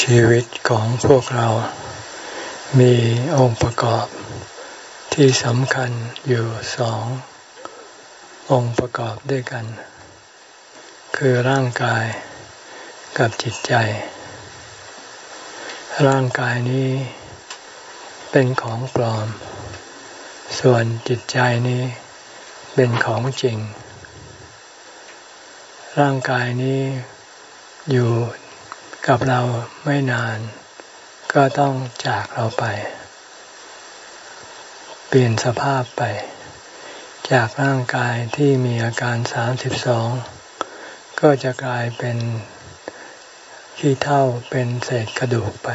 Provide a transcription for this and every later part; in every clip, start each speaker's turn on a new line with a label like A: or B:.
A: ชีวิตของพวกเรา มีองค์ประกอบที่สำคัญอยู่สอง องค์ประกอบด้วยกัน คือร่างกายกับจิตใจ ร่างกายนี้เป็นของปลอม ส่วนจิตใจนี้เป็นของจริง ร่างกายนี้อยู่ กับเราไม่นาน ก็ต้องจากเราไป เปลี่ยนสภาพไป จากร่างกายที่มีอาการสามสิบสองก็จะกลายเป็นขี้เท่าเป็นเศษกระดูกไป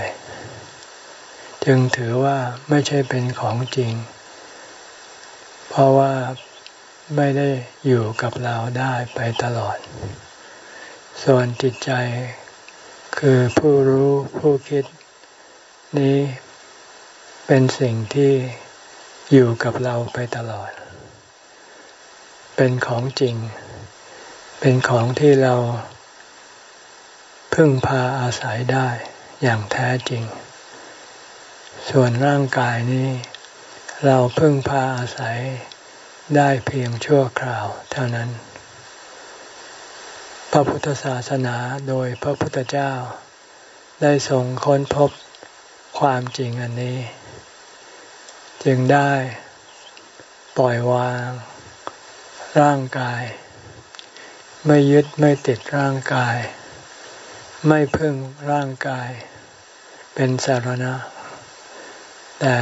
A: จึงถือว่าไม่ใช่เป็นของจริง เพราะว่าไม่ได้อยู่กับเราได้ไปตลอด ส่วนจิตใจ คือผู้รู้ผู้คิด นี้เป็นสิ่งที่อยู่กับเราไปตลอด เป็นของจริง เป็นของที่เราพึ่งพาอาศัยได้อย่างแท้จริง ส่วนร่างกายนี้ เราพึ่งพาอาศัยได้เพียงชั่วคราวเท่านั้น ระพุทธศาสนาโดยพระพุทธเจ้า ได้ทรงค้นพบความจริงอันนี้ จึงได้ปล่อยวาง ร่างกาย ไม่ยึดไม่ติดร่างกาย ไม่พึ่งร่างกาย เป็นสารณะ แต่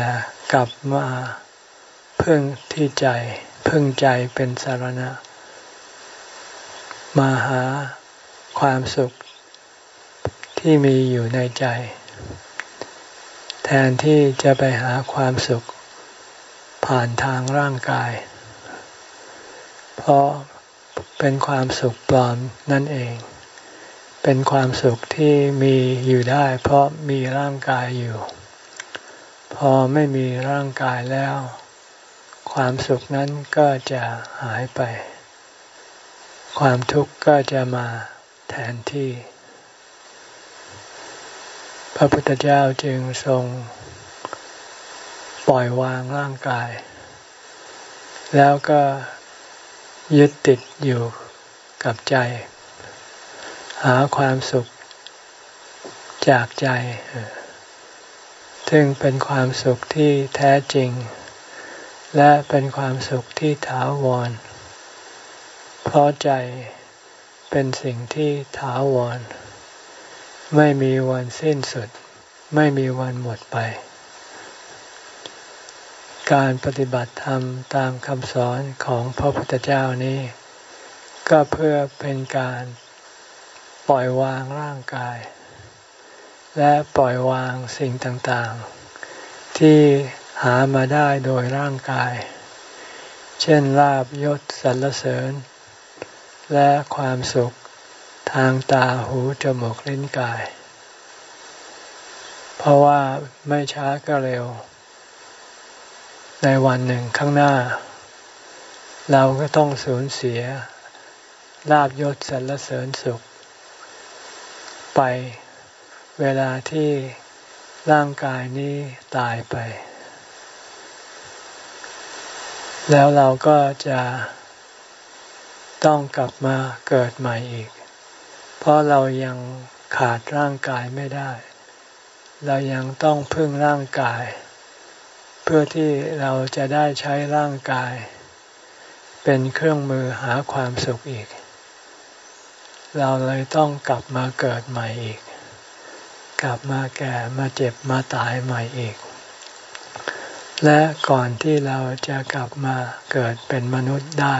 A: กลับมาพึ่งที่ใจ พึ่งใจเป็นสารณะ มาหาความสุขที่มีอยู่ในใจ แทนที่จะไปหาความสุขผ่านทางร่างกาย เพราะเป็นความสุขปลอมนั่นเอง เป็นความสุขที่มีอยู่ได้ เพราะมีร่างกายอยู่ พอไม่มีร่างกายแล้ว ความสุขนั้นก็จะหายไป ความทุกข์ก็จะมาแทนที่ พระพุทธเจ้าจึงทรง ปล่อยวางร่างกาย แล้วก็ยึดติดอยู่กับใจ หาความสุขจากใจ ซึ่งเป็นความสุขที่แท้จริง และเป็นความสุขที่ถาวร เพราะใจเป็นสิ่งที่ถาวร ไม่มีวันสิ้นสุด ไม่มีวันหมดไป การปฏิบัติธรรมตามคำสอนของพระพุทธเจ้านี้ ก็เพื่อเป็นการปล่อยวางร่างกาย และปล่อยวางสิ่งต่างๆ ที่หามาได้โดยร่างกาย เช่นลาบยศสรรเสริญ และความสุขทางตาหูจมูกลิ้นกาย เพราะว่าไม่ช้าก็เร็ว ในวันหนึ่งข้างหน้า เราก็ต้องสูญเสียลาบยศสรรเสริญสุข ไปเวลาที่ร่างกายนี้ตายไป แล้วเราก็จะ ต้องกลับมาเกิดใหม่อีก เพราะเรายังขาดร่างกายไม่ได้ เรายังต้องพึ่งร่างกาย เพื่อที่เราจะได้ใช้ร่างกาย เป็นเครื่องมือหาความสุขอีก เราเลยต้องกลับมาเกิดใหม่อีก กลับมาแก่มาเจ็บมาตายใหม่อีก และก่อนที่เราจะกลับมาเกิดเป็นมนุษย์ได้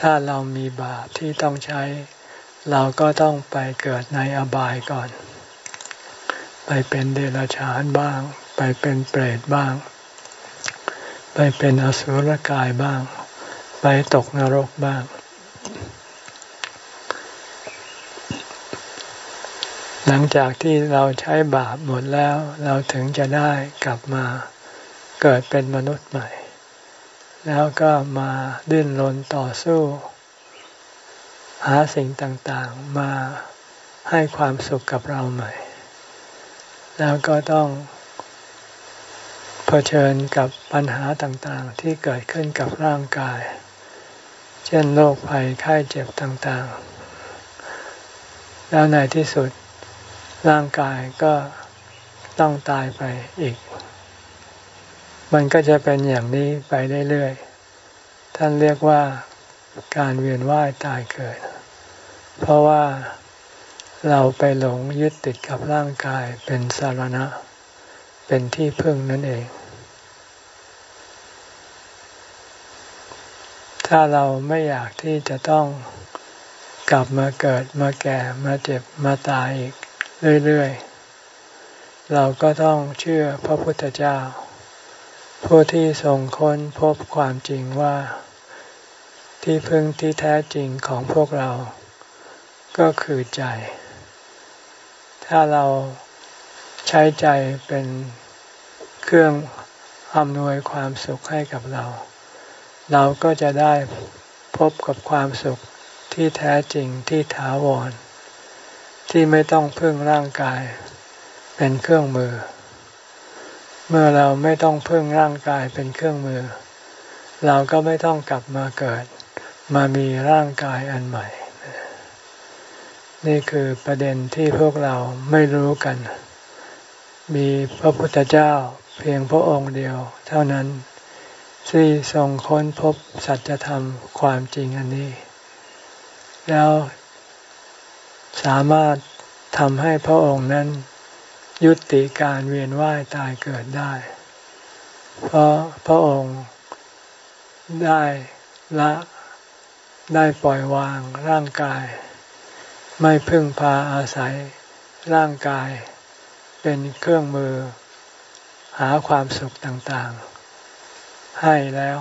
A: ถ้าเรามีบาปที่ต้องใช้ เราก็ต้องไปเกิดในอบายก่อน ไปเป็นเดรัจฉานบ้าง ไปเป็นเปรตบ้าง ไปเป็นอสุรกายบ้าง ไปตกนรกบ้าง หลังจากที่เราใช้บาปหมดแล้ว เราถึงจะได้กลับมาเกิดเป็นมนุษย์ใหม่ แล้วก็มาดิ้นรนต่อสู้ หาสิ่งต่างๆมาให้ความสุขกับเราใหม่ แล้วก็ต้องเผชิญกับปัญหาต่างๆ ที่เกิดขึ้นกับร่างกาย เช่นโรคภัยไข้เจ็บต่างๆ แล้วในที่สุดร่างกายก็ต้องตายไปอีก มันก็จะเป็นอย่างนี้ไปเรื่อยๆ ท่านเรียกว่าการเวียนว่ายตายเกิด เพราะว่าเราไปหลงยึดติดกับร่างกายเป็นสารณะ เป็นที่พึ่งนั่นเอง ถ้าเราไม่อยากที่จะต้องกลับมาเกิดมาแก่มาเจ็บมาตายอีกเรื่อยๆ เราก็ต้องเชื่อพระพุทธเจ้า ผู้ที่ทรงค้นพบความจริงว่า ที่พึ่งที่แท้จริงของพวกเรา ก็คือใจ ถ้าเราใช้ใจเป็นเครื่องอำนวยความสุขให้กับเรา เราก็จะได้พบกับความสุขที่แท้จริงที่ถาวร ที่ไม่ต้องพึ่งร่างกาย เป็นเครื่องมือ เมื่อเราไม่ต้องพึ่งร่างกายเป็นเครื่องมือ เราก็ไม่ต้องกลับมาเกิด มามีร่างกายอันใหม่ นี่คือประเด็นที่พวกเราไม่รู้กัน มีพระพุทธเจ้าเพียงพระองค์เดียว เท่านั้นที่ทรงค้นพบสัจธรรมความจริงอันนี้ แล้วสามารถทำให้พระองค์นั้น ยุติการเวียนว่ายตายเกิดได้ เพราะพระองค์ได้ละได้ปล่อยวางร่างกาย ไม่พึ่งพาอาศัยร่างกาย เป็นเครื่องมือ หาความสุขต่างๆ ให้แล้ว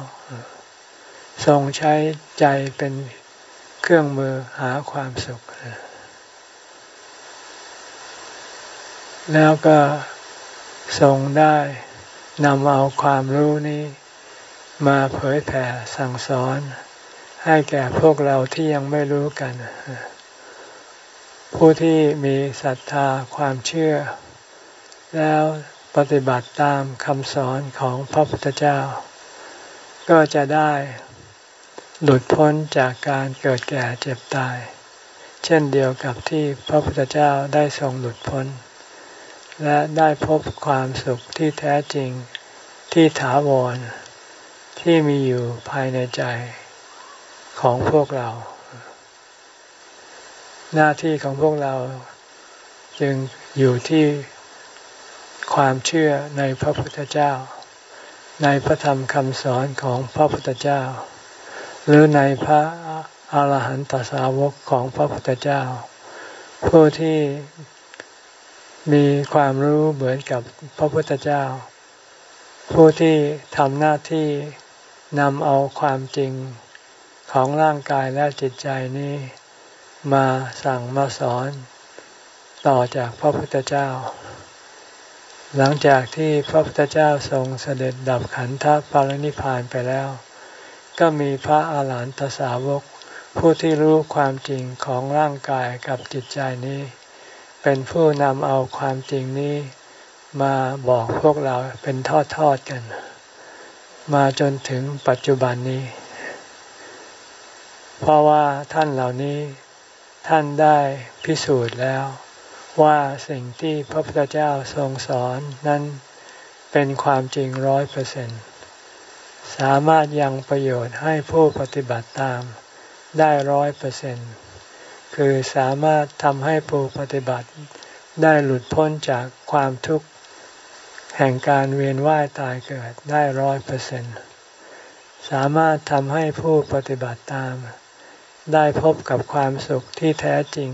A: ทรงใช้ใจเป็นเครื่องมือหาความสุข แล้วก็ทรงได้นำเอาความรู้นี้ มาเผยแผ่สั่งสอน ให้แก่พวกเราที่ยังไม่รู้กัน ผู้ที่มีศรัทธาความเชื่อ แล้วปฏิบัติตามคำสอนของพระพุทธเจ้า ก็จะได้หลุดพ้นจากการเกิดแก่เจ็บตาย เช่นเดียวกับที่พระพุทธเจ้าได้ทรงหลุดพ้น และได้พบความสุขที่แท้จริงที่ถาวร ที่มีอยู่ภายในใจของพวกเรา หน้าที่ของพวกเราจึงอยู่ที่ความเชื่อในพระพุทธเจ้า ในพระธรรมคำสอนของพระพุทธเจ้า หรือในพระอาหารหันตสาวกของพระพุทธเจ้า ผู้ที่ มีความรู้เหมือนกับพระพุทธเจ้า ผู้ที่ทำหน้าที่นำเอาความจริงของร่างกายและจิตใจนี้ มาสั่งมาสอน ต่อจากพระพุทธเจ้า หลังจากที่พระพุทธเจ้าทรงเสด็จดับขันธปรินิพานไปแล้ว ก็มีพระอาหารหันตสาวก ผู้ที่รู้ความจริงของร่างกายกับจิตใจนี้ เป็นผู้นำเอาความจริงนี้มาบอกพวกเราเป็นทอดๆกัน มาจนถึงปัจจุบันนี้ เพราะว่าท่านเหล่านี้ท่านได้พิสูจน์แล้ว ว่าสิ่งที่พระพุทธเจ้าทรงสอนนั้นเป็นความจริงร้อยเปอร์เซ็นสามารถยังประโยชน์ให้ผู้ปฏิบัติตามได้ร้อยเปอร์เซ็นต์ คือสามารถทำให้ผู้ปฏิบัติได้หลุดพ้นจากความทุกข์ แห่งการเวียนว่ายตายเกิดได้ร้อยเปอร์เซ็นสามารถทำให้ผู้ปฏิบัติตาม ได้พบกับความสุขที่แท้จริง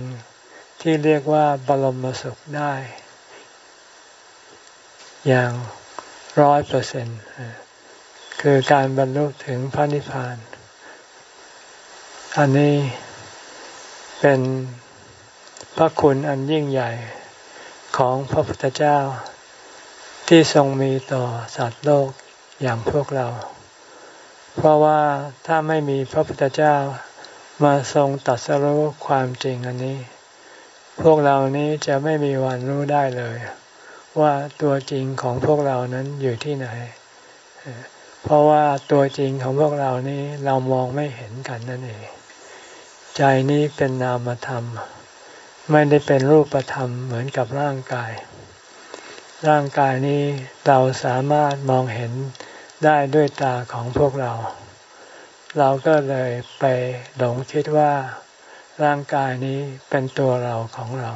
A: ที่เรียกว่าบรมสุขได้ อย่างร้อยเปอร์เซ็นคือการบรรลุถึงพระนิพพาน อันนี้ เป็นพระคุณอันยิ่งใหญ่ของพระพุทธเจ้า ที่ทรงมีต่อสัตว์โลกอย่างพวกเรา เพราะว่าถ้าไม่มีพระพุทธเจ้ามาทรงตัดสรู้ความจริงอันนี้ พวกเรานี้จะไม่มีวันรู้ได้เลย ว่าตัวจริงของพวกเรานั้นอยู่ที่ไหน เพราะว่าตัวจริงของพวกเรานี้เรามองไม่เห็นกันนั่นเอง ใจนี้เป็นนามธรรม ไม่ได้เป็นรูปธรรมเหมือนกับร่างกาย ร่างกายนี้เราสามารถมองเห็นได้ด้วยตาของพวกเรา เราก็เลยไปหลงคิดว่า ร่างกายนี้เป็นตัวเราของเรา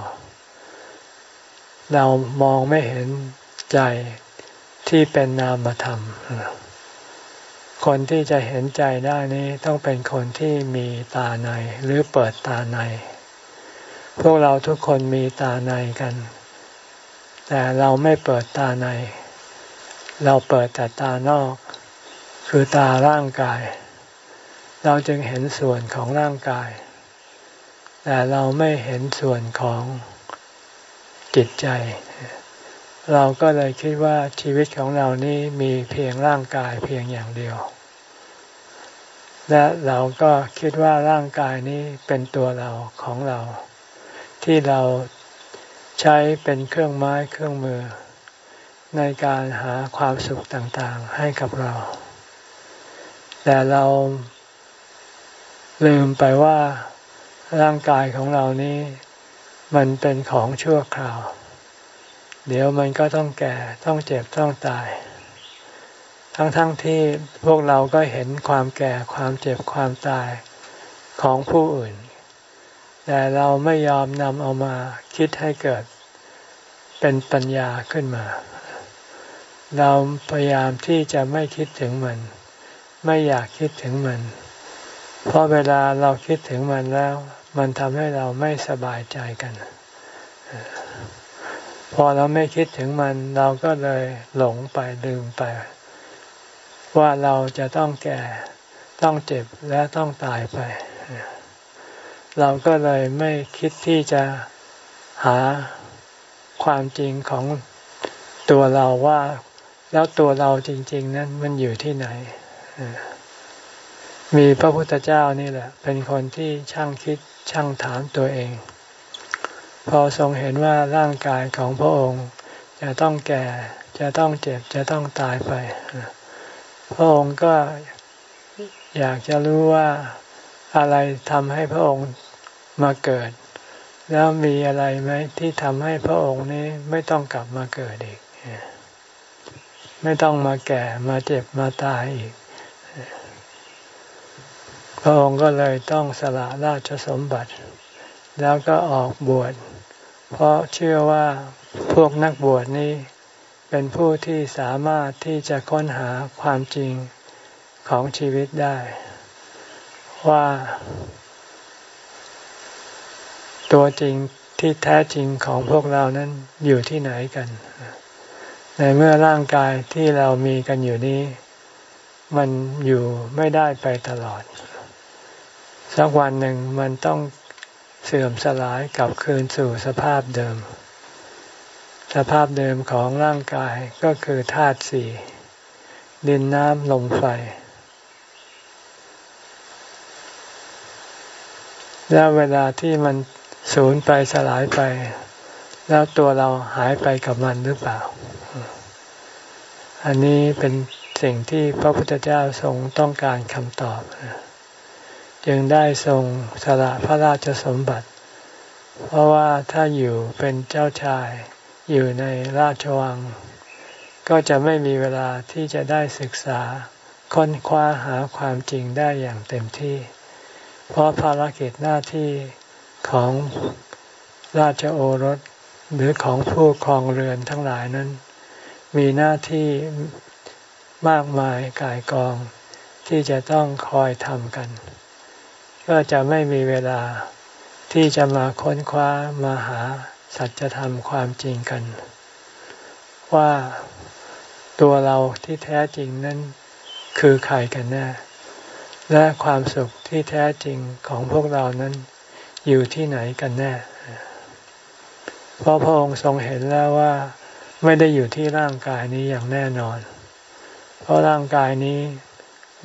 A: เรามองไม่เห็นใจที่เป็นนามธรรมเคนที่จะเห็นใจได้นี้ต้องเป็นคนที่มีตาในหรือเปิดตาใน พวกเราทุกคนมีตาในกัน แต่เราไม่เปิดตาใน เราเปิดแต่ตานอก คือตาร่างกาย เราจึงเห็นส่วนของร่างกาย แต่เราไม่เห็นส่วนของจิตใจ เราก็เลยคิดว่าชีวิตของเรานี้มีเพียงร่างกายเพียงอย่างเดียว และเราก็คิดว่าร่างกายนี้เป็นตัวเราของเรา ที่เราใช้เป็นเครื่องไม้เครื่องมือ ในการหาความสุขต่างๆให้กับเรา แต่เราลืมไปว่าร่างกายของเรานี้ มันเป็นของชั่วคราว เดี๋ยวมันก็ต้องแก่ต้องเจ็บต้องตาย ทั้งๆทที่พวกเราก็เห็นความแก่ความเจ็บความตายของผู้อื่น แต่เราไม่ยอมนำเอามาคิดให้เกิดเป็นปัญญาขึ้นมา เราพยายามที่จะไม่คิดถึงมัน ไม่อยากคิดถึงมัน เพราะเวลาเราคิดถึงมันแล้ว มันทำให้เราไม่สบายใจกัน พอเราไม่คิดถึงมันเราก็เลยหลงไปลืมไป ว่าเราจะต้องแก่ต้องเจ็บและต้องตายไป เราก็เลยไม่คิดที่จะหาความจริงของตัวเราว่า แล้วตัวเราจริง ๆ นั้นมันอยู่ที่ไหน มีพระพุทธเจ้านี่แหละ เป็นคนที่ช่างคิดช่างถามตัวเอง พอทรงเห็นว่าร่างกายของพระองค์ จะต้องแก่ จะต้องเจ็บ จะต้องตายไป พระองค์ก็อยากจะรู้ว่าอะไรทำให้พระองค์มาเกิด แล้วมีอะไรไหมที่ทำให้พระองค์นี้ไม่ต้องกลับมาเกิดอีก ไม่ต้องมาแก่มาเจ็บมาตายอีก พระองค์ก็เลยต้องสละราชสมบัติ แล้วก็ออกบวช เพราะเชื่อว่าพวกนักบวชนี้ เป็นผู้ที่สามารถที่จะค้นหาความจริงของชีวิตได้ ว่า ตัวจริงที่แท้จริงของพวกเรานั้นอยู่ที่ไหนกัน ในเมื่อร่างกายที่เรามีกันอยู่นี้ มันอยู่ไม่ได้ไปตลอด สักวันหนึ่งมันต้อง เสื่อมสลายกลับคืนสู่สภาพเดิม สภาพเดิมของร่างกายก็คือธาตุสี่ดินน้ำลมไฟ แล้วเวลาที่มันสูญไปสลายไป แล้วตัวเราหายไปกับมันหรือเปล่า อันนี้เป็นสิ่งที่พระพุทธเจ้าทรงต้องการคำตอบ จึงได้ทรงสละพระราชสมบัติ เพราะว่าถ้าอยู่เป็นเจ้าชายอยู่ในราชวัง ก็จะไม่มีเวลาที่จะได้ศึกษาค้นคว้าหาความจริงได้อย่างเต็มที่ เพราะภารกิจหน้าที่ของราชโอรสหรือของผู้ครองเรือนทั้งหลายนั้น มีหน้าที่มากมายกายกองที่จะต้องคอยทำกัน ก็จะไม่มีเวลาที่จะมาค้นคว้ามาหาสัจธรรมความจริงกัน ว่าตัวเราที่แท้จริงนั้นคือใครกันแน่ และความสุขที่แท้จริงของพวกเรานั้นอยู่ที่ไหนกันแน่ เพราะพระองค์ทรงเห็นแล้วว่าไม่ได้อยู่ที่ร่างกายนี้อย่างแน่นอน เพราะร่างกายนี้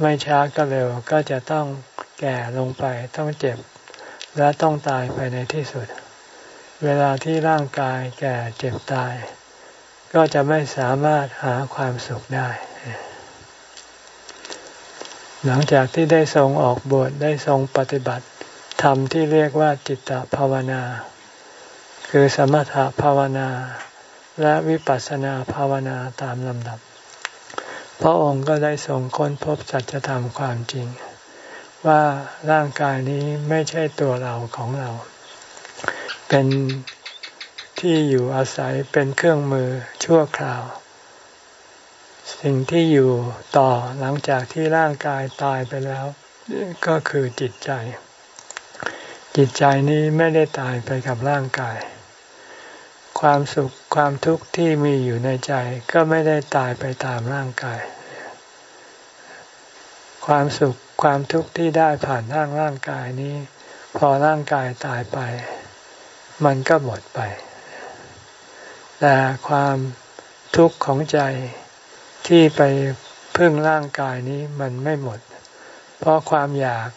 A: ไม่ช้าก็เร็วก็จะต้อง แก่ลงไปต้องเจ็บ และต้องตายไปในที่สุด เวลาที่ร่างกายแก่เจ็บตาย ก็จะไม่สามารถหาความสุขได้ หลังจากที่ได้ทรงออกบวชได้ทรงปฏิบัติธรรมที่เรียกว่าจิตตภาวนา คือสมถภาวนาและวิปัสสนาภาวนาตามลำดับ พระองค์ก็ได้ทรงค้นพบสัจธรรมความจริง ว่าร่างกายนี้ไม่ใช่ตัวเราของเรา เป็นที่อยู่อาศัยเป็นเครื่องมือชั่วคราว สิ่งที่อยู่ต่อหลังจากที่ร่างกายตายไปแล้ว ก็คือจิตใจ จิตใจนี้ไม่ได้ตายไปกับร่างกาย ความสุขความทุกข์ที่มีอยู่ในใจก็ไม่ได้ตายไปตามร่างกาย ความสุข ความทุกข์ที่ได้ผ่านร่างร่างกายนี้ พอร่างกายตายไป มันก็หมดไป แต่ความทุกข์ของใจที่ไปพึ่งร่างกายนี้มันไม่หมด เพราะความอยาก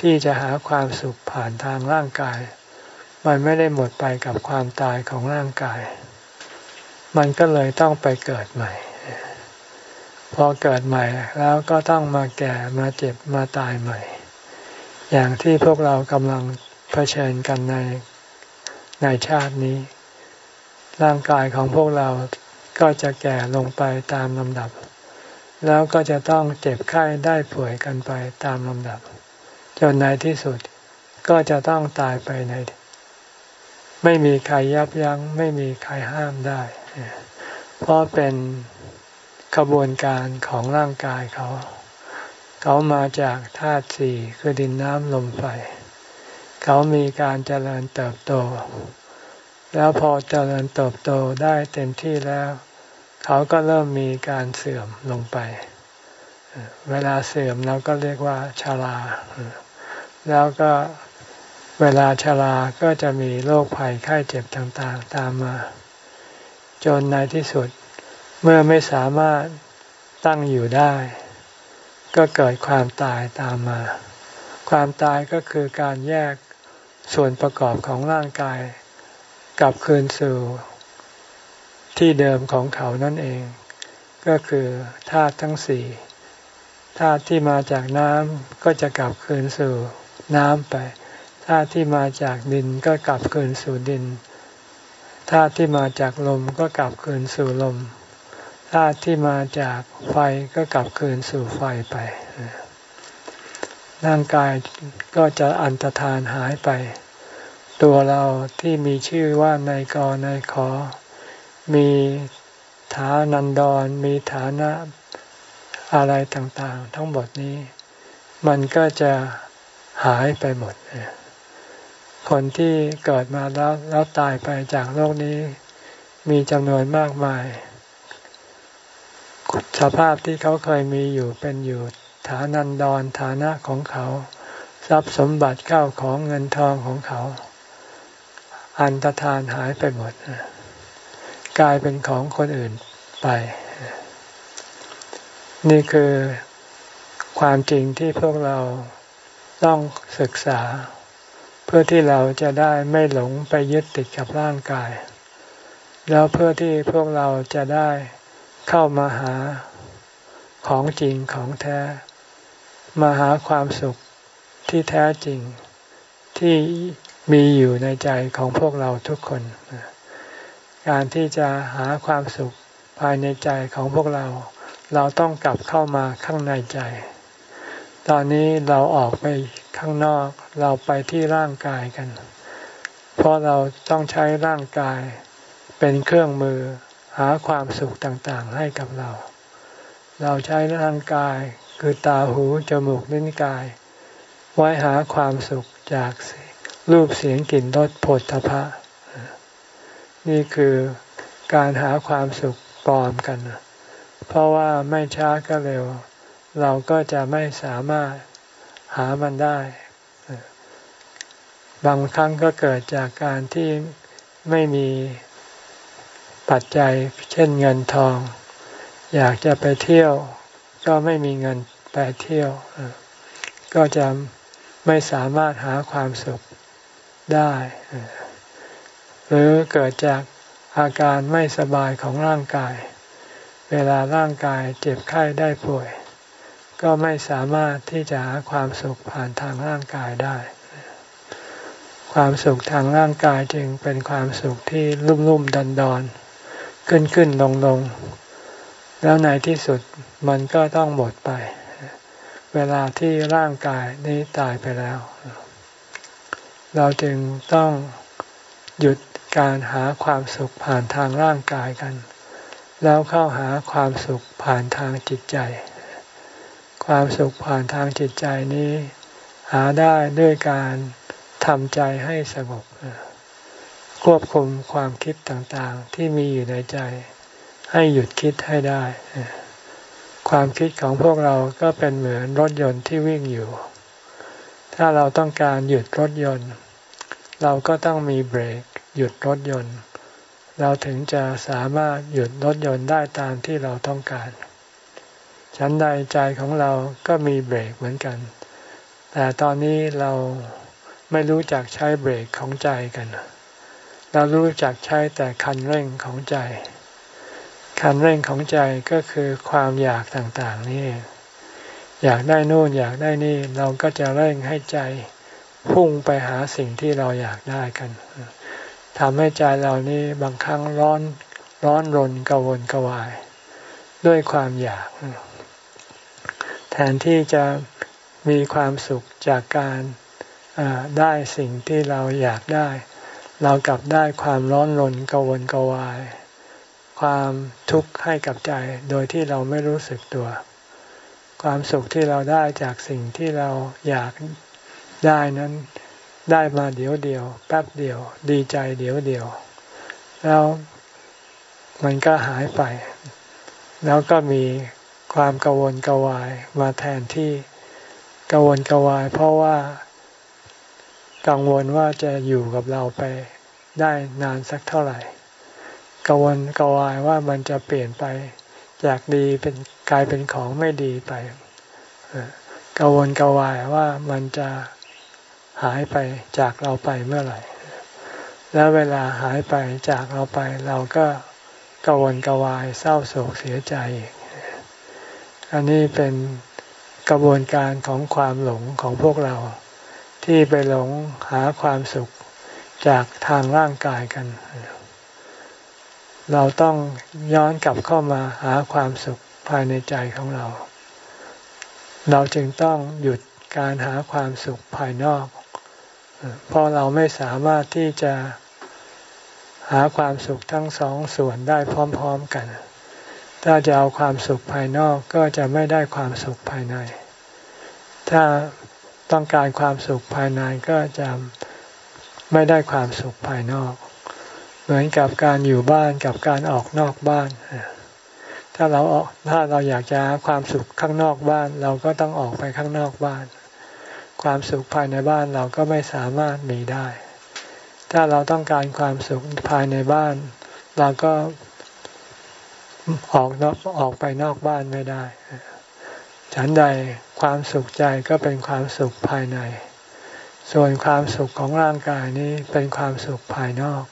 A: ที่จะหาความสุขผ่านทางร่างกาย มันไม่ได้หมดไปกับความตายของร่างกาย มันก็เลยต้องไปเกิดใหม่ พอเกิดใหม่แล้วก็ต้องมาแก่มาเจ็บมาตายใหม่ อย่างที่พวกเรากำลังเผชิญกันในในชาตินี้ ร่างกายของพวกเราก็จะแก่ลงไปตามลำดับ แล้วก็จะต้องเจ็บไข้ได้ป่วยกันไปตามลำดับ จนในที่สุดก็จะต้องตายไปใน ไม่มีใครยับยัง้ง ไม่มีใครห้ามได้ เพราะเป็น ขบวนการของร่างกายเขา เขามาจากธาตุสี่คือดินน้ำลมไฟ เขามีการเจริญเติบโต แล้วพอเจริญเติบโตได้เต็มที่แล้ว เขาก็เริ่มมีการเสื่อมลงไป เวลาเสื่อมเราก็เรียกว่าชารา แล้วก็เวลาชาราก็จะมีโรคภัยไข้เจ็บต่างๆ ตามมา จนในที่สุด เมื่อไม่สามารถตั้งอยู่ได้ ก็เกิดความตายตามมา ความตายก็คือการแยกส่วนประกอบของร่างกายกลับคืนสู่ที่เดิมของเขานั่นเอง ก็คือธาตุทั้งสี่ธาตุที่มาจากน้ำก็จะกลับคืนสู่น้ำไปธาตุที่มาจากดินก็กลับคืนสู่ดินธาตุที่มาจากลมก็กลับคืนสู่ลมาตุที่มาจากไฟก็กลับคืนสู่ไฟไป ร่างกายก็จะอันตรธานหายไป ตัวเราที่มีชื่อว่านายกนายขอ มีฐานันดร มีฐานะอะไรต่างๆ ทั้งหมดนี้ มันก็จะหายไปหมด คนที่เกิดมาแล้วแล้วตายไปจากโลกนี้ มีจำนวนมากมาย สภาพที่เขาเคยมีอยู่เป็นอยู่ฐานันดรฐานะของเขา ทรัพย์สมบัติเข้าของเงินทองของเขา อันตรธานหายไปหมดกลายเป็นของคนอื่นไป นี่คือความจริงที่พวกเราต้องศึกษา เพื่อที่เราจะได้ไม่หลงไปยึดติดกับร่างกาย แล้วเพื่อที่พวกเราจะได้ เข้ามาหาของจริงของแท้ มาหาความสุขที่แท้จริงที่มีอยู่ในใจของพวกเราทุกคน การที่จะหาความสุขภายในใจของพวกเรา เราต้องกลับเข้ามาข้างในใจ ตอนนี้เราออกไปข้างนอก เราไปที่ร่างกายกัน เพราะเราต้องใช้ร่างกายเป็นเครื่องมือ หาความสุขต่างๆ ให้กับเรา เราใช้ร่างกายคือตาหูจมูกลิ้นกาย ไว้หาความสุขจากรูปเสียงกลิ่นรสผลทพะ นี่คือการหาความสุขปลอมกัน เพราะว่าไม่ช้าก็เร็ว เราก็จะไม่สามารถหามันได้ บางครั้งก็เกิดจากการที่ไม่มี ปัจจัยเช่นเงินทอง อยากจะไปเที่ยว ก็ไม่มีเงินไปเที่ยว ก็จะไม่สามารถหาความสุขได้ หรือเกิดจากอาการไม่สบายของร่างกาย เวลาร่างกายเจ็บไข้ได้ป่วย ก็ไม่สามารถที่จะหาความสุขผ่านทางร่างกายได้ ความสุขทางร่างกายจึงเป็นความสุขที่ลุ่มลุ่มดอนดน ขึ้นขึ้นลงลงแล้วในที่สุดมันก็ต้องหมดไป เวลาที่ร่างกายนี้ตายไปแล้ว เราจึงต้องหยุดการหาความสุขผ่านทางร่างกายกัน แล้วเข้าหาความสุขผ่านทางจิตใจ ความสุขผ่านทางจิตใจนี้ หาได้ด้วยการทำใจให้สงบ ควบคุมความคิดต่างๆ ที่มีอยู่ในใจ ให้หยุดคิดให้ได้ ความคิดของพวกเราก็เป็นเหมือนรถยนต์ที่วิ่งอยู่ ถ้าเราต้องการหยุดรถยนต์ เราก็ต้องมีเบรก หยุดรถยนต์ เราถึงจะสามารถหยุดรถยนต์ได้ตามที่เราต้องการ ฉันใดใจของเราก็มีเบรกเหมือนกัน แต่ตอนนี้เราไม่รู้จักใช้เบรกของใจกันเรารู้จักใช้แต่คันเร่งของใจ คันเร่งของใจก็คือความอยากต่างๆนี่ อยากได้นู่นอยากได้นี่ เราก็จะเร่งให้ใจพุ่งไปหาสิ่งที่เราอยากได้กันทำให้ใจเรานี้บางครั้งร้อนร้อนรนกวนกวาย ด้วยความอยาก แทนที่จะมีความสุขจากการได้สิ่งที่เราอยากได้ เรากลับได้ความร้อนรนกวนกวาย ความทุกข์ให้กับใจโดยที่เราไม่รู้สึกตัว ความสุขที่เราได้จากสิ่งที่เราอยากได้นั้นได้มาเดี๋ยวเดียว แป๊บเดียว ดีใจเดี๋ยวเดียว แล้วมันก็หายไป แล้วก็มีความกังวลกวายมาแทนที่กังวลกวาย เพราะว่า กังวลว่าจะอยู่กับเราไปได้นานสักเท่าไหร่ กังวลกวายว่ามันจะเปลี่ยนไป จากดีเป็นกลายเป็นของไม่ดีไปกังวลกวายว่ามันจะหายไปจากเราไปเมื่อไหร่ แล้วเวลาหายไปจากเราไป เราก็กังวนกวายเศร้าโศกเสียใจอีก อันนี้เป็นกระบวนการของความหลงของพวกเรา ที่ไปหลงหาความสุขจากทางร่างกายกัน เราต้องย้อนกลับเข้ามาหาความสุขภายในใจของเรา เราจึงต้องหยุดการหาความสุขภายนอก เพราะเราไม่สามารถที่จะหาความสุขทั้งสองส่วนได้พร้อม ๆกัน ถ้าจะเอาความสุขภายนอกก็จะไม่ได้ความสุขภายใน ถ้า ต้องการความสุขภายในก็จะไม่ได้ความสุขภายนอก เหมือนกับการอยู่บ้านกับการออกนอกบ้าน ถ้าเราออกถ้าเราอยากจะหาความสุขข้างนอกบ้าน เราก็ต้องออกไปข้างนอกบ้าน ความสุขภายในบ้านเราก็ไม่สามารถมีได้ ถ้าเราต้องการความสุขภายในบ้าน เราก็ออกนอกออกไปนอกบ้านไม่ได้ ฉันใด ความสุขใจก็เป็นความสุขภายใน ส่วนความสุขของร่างกายนี้เป็นความสุขภายนอก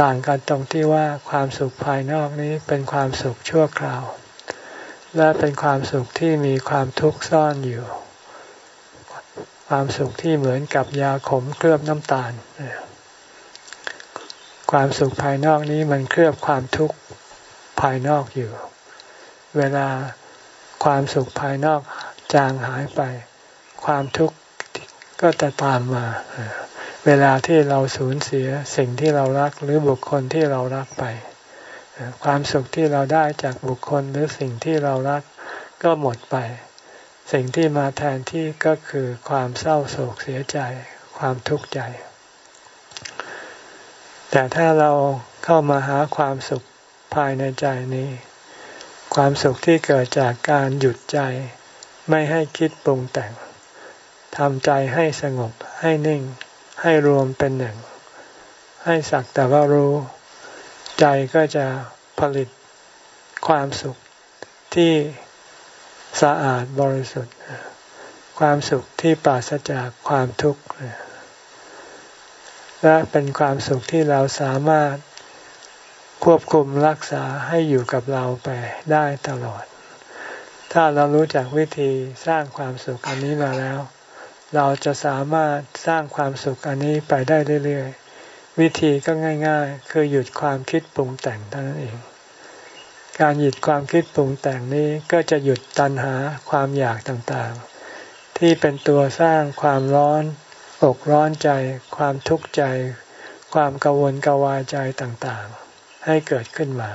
A: ต่างกันตรงที่ว่าความสุขภายนอกนี้เป็นความสุขชั่วคราว และเป็นความสุขที่มีความทุกข์ซ่อนอยู่ ความสุขที่เหมือนกับยาขมเคลือบน้ำตาล ความสุขภายนอกนี้มันเคลือบความทุกข์ภายนอกอยู่ เวลา ความสุขภายนอกจางหายไป ความทุกข์ก็จะตามมา เวลาที่เราสูญเสียสิ่งที่เรารักหรือบุคคลที่เรารักไป ความสุขที่เราได้จากบุคคลหรือสิ่งที่เรารักก็หมดไป สิ่งที่มาแทนที่ก็คือความเศร้าโศกเสียใจ ความทุกข์ใจ แต่ถ้าเราเข้ามาหาความสุขภายในใจนี้ ความสุขที่เกิดจากการหยุดใจ ไม่ให้คิดปรุงแต่งทำใจให้สงบให้นิ่ง ให้รวมเป็นหนึ่ง ให้สักแต่ว่ารู้ ใจก็จะผลิตความสุขที่สะอาดบริสุทธิ์ ความสุขที่ปราศจากความทุกข์และเป็นความสุขที่เราสามารถ ควบคุมรักษาให้อยู่กับเราไปได้ตลอด ถ้าเรารู้จักวิธีสร้างความสุขอันนี้มาแล้ว เราจะสามารถสร้างความสุขอันนี้ไปได้เรื่อยๆ วิธีก็ง่าย ๆ คือหยุดความคิดปรุงแต่งเท่านั้นเอง การหยุดความคิดปรุงแต่งนี้ก็จะหยุดตัณหาความอยากต่างๆ ที่เป็นตัวสร้างความร้อนอกร้อนใจ ความทุกข์ใจ ความกังวลกวายใจต่างๆ ให้เกิดขึ้นมา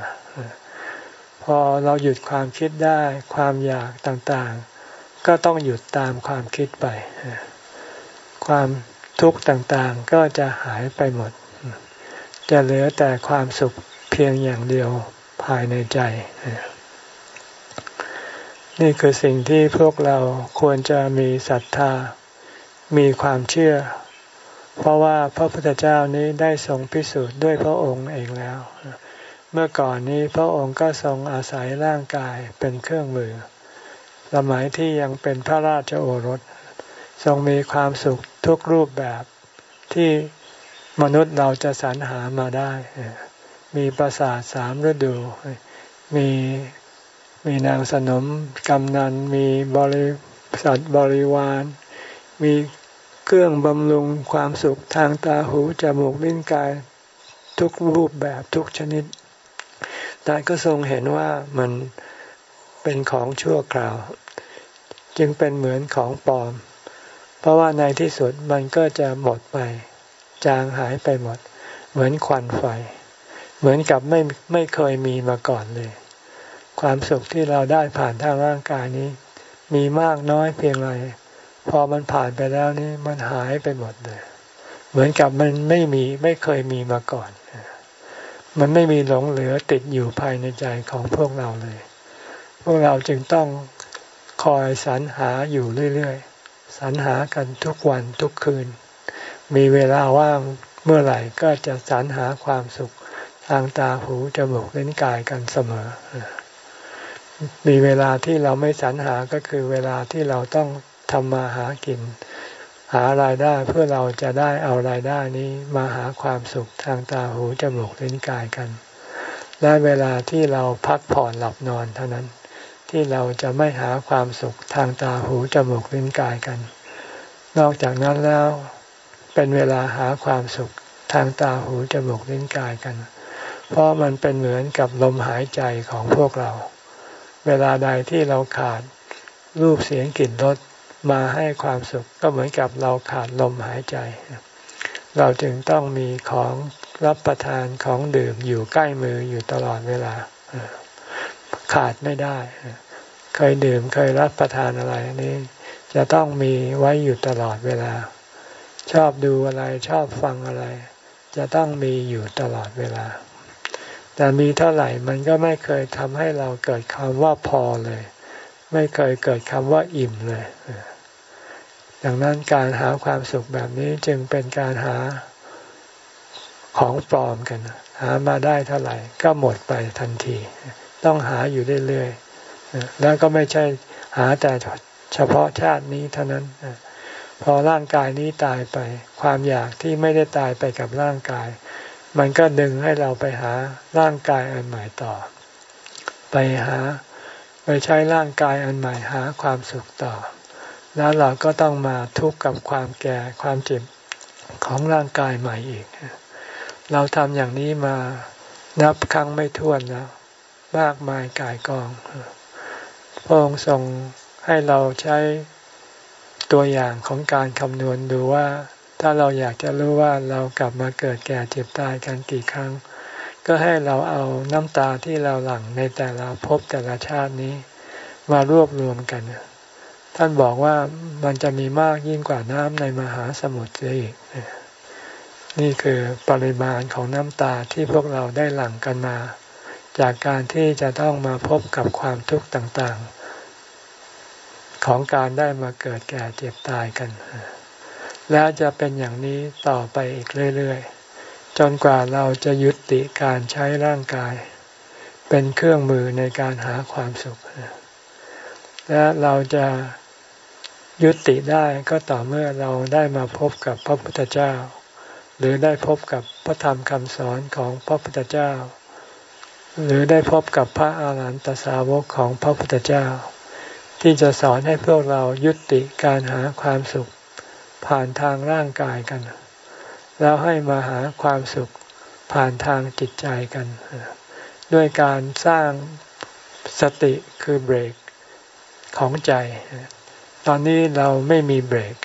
A: พอเราหยุดความคิดได้ ความอยากต่างๆ ก็ต้องหยุดตามความคิดไป ความทุกข์ต่างๆก็จะหายไปหมด จะเหลือแต่ความสุขเพียงอย่างเดียวภายในใจ นี่คือสิ่งที่พวกเราควรจะมีศรัทธา มีความเชื่อ เพราะว่าพระพุทธเจ้านี้ได้ทรงพิสูจน์ด้วยพระองค์เองแล้ว เมื่อก่อนนี้พระองค์ก็ทรงอาศัยร่างกายเป็นเครื่องมือ สมัยที่ยังเป็นพระราชโอรส ทรงมีความสุขทุกรูปแบบที่มนุษย์เราจะสรรหามาได้ มีประสาทสามฤดู มีมีนางสนมกำนัน มีบริษัทบริวาร มี เครื่องบำรุงความสุขทางตาหูจมูกลิ้นกาย ทุกรูปแบบทุกชนิด แต่ก็ทรงเห็นว่ามันเป็นของชั่วคราว จึงเป็นเหมือนของปลอม เพราะว่าในที่สุดมันก็จะหมดไป จางหายไปหมด เหมือนควันไฟ เหมือนกับไม่ไม่เคยมีมาก่อนเลย ความสุขที่เราได้ผ่านทางร่างกายนี้ มีมากน้อยเพียงไร พอมันผ่านไปแล้วนี่มันหายไปหมดเลย เหมือนกับมันไม่มีไม่เคยมีมาก่อน มันไม่มีหลงเหลือติดอยู่ภายในใจของพวกเราเลย พวกเราจึงต้องคอยสรรหาอยู่เรื่อยๆสรรหากันทุกวันทุกคืน มีเวลาว่างเมื่อไหร่ก็จะสรรหาความสุขทางตาหูจมูกลิ้นกายกันเสมอ มีเวลาที่เราไม่สรรหาก็คือเวลาที่เราต้อง ทำมาหากิน หารายได้เพื่อเราจะได้เอารายได้นี้มาหาความสุขทางตาหูจมูกลิ้นกายกัน และเวลาที่เราพักผ่อนหลับนอนเท่านั้น ที่เราจะไม่หาความสุขทางตาหูจมูกลิ้นกายกัน นอกจากนั้นแล้วเป็นเวลาหาความสุขทางตาหูจมูกลิ้นกายกัน เพราะมันเป็นเหมือนกับลมหายใจของพวกเรา เวลาใดที่เราขาดรูปเสียงกลิ่นรส มาให้ความสุขก็เหมือนกับเราขาดลมหายใจ เราจึงต้องมีของรับประทานของดื่มอยู่ใกล้มืออยู่ตลอดเวลา ขาดไม่ได้ เคยดื่มเคยรับประทานอะไรนี้จะต้องมีไว้อยู่ตลอดเวลา ชอบดูอะไรชอบฟังอะไร จะต้องมีอยู่ตลอดเวลา แต่มีเท่าไหร่มันก็ไม่เคยทำให้เราเกิดคำว่าพอเลย ไม่เคยเกิดคำว่าอิ่มเลย ดังนั้นการหาความสุขแบบนี้จึงเป็นการหาของปลอมกัน หามาได้เท่าไหร่ ก็หมดไปทันที ต้องหาอยู่เรื่อยๆแล้วก็ไม่ใช่หาแต่เฉพาะชาตินี้เท่านั้นพอร่างกายนี้ตายไป ความอยากที่ไม่ได้ตายไปกับร่างกาย มันก็ดึงให้เราไปหาร่างกายอันใหม่ต่อ ไปหา ไปใช้ร่างกายอันใหม่หาความสุขต่อ แล้วเราก็ต้องมาทุกข์กับความแก่ความเจ็บของร่างกายใหม่อีก เราทำอย่างนี้มานับครั้งไม่ถ้วนแล้วมากมายกายกองพระองค์ทรงให้เราใช้ตัวอย่างของการคำนวณดูว่า ถ้าเราอยากจะรู้ว่าเรากลับมาเกิดแก่เจ็บตายกันกี่ครั้ง ก็ให้เราเอาน้ำตาที่เราหลั่งในแต่ละภพแต่ละชาตินี้ มารวบรวมกัน ท่านบอกว่ามันจะมีมากยิ่งกว่าน้ำในมหาสมุทรอีกนี่คือปริมาณของน้ำตาที่พวกเราได้หลั่งกันมา จากการที่จะต้องมาพบกับความทุกข์ต่างๆ ของการได้มาเกิดแก่เจ็บตายกัน แล้วจะเป็นอย่างนี้ต่อไปอีกเรื่อยๆ จนกว่าเราจะยุติการใช้ร่างกาย เป็นเครื่องมือในการหาความสุข และเราจะ ยุติได้ก็ต่อเมื่อเราได้มาพบกับพระพุทธเจ้า หรือได้พบกับพระธรรมคำสอนของพระพุทธเจ้า หรือได้พบกับพระอาหารหันตสาวกของพระพุทธเจ้า ที่จะสอนให้พวกเรายุติการหาความสุขผ่านทางร่างกายกัน แล้วให้มาหาความสุขผ่านทางจิตใจกัน ด้วยการสร้างสติคือเบรกของใจ ตอนนี้เราไม่มีเบรก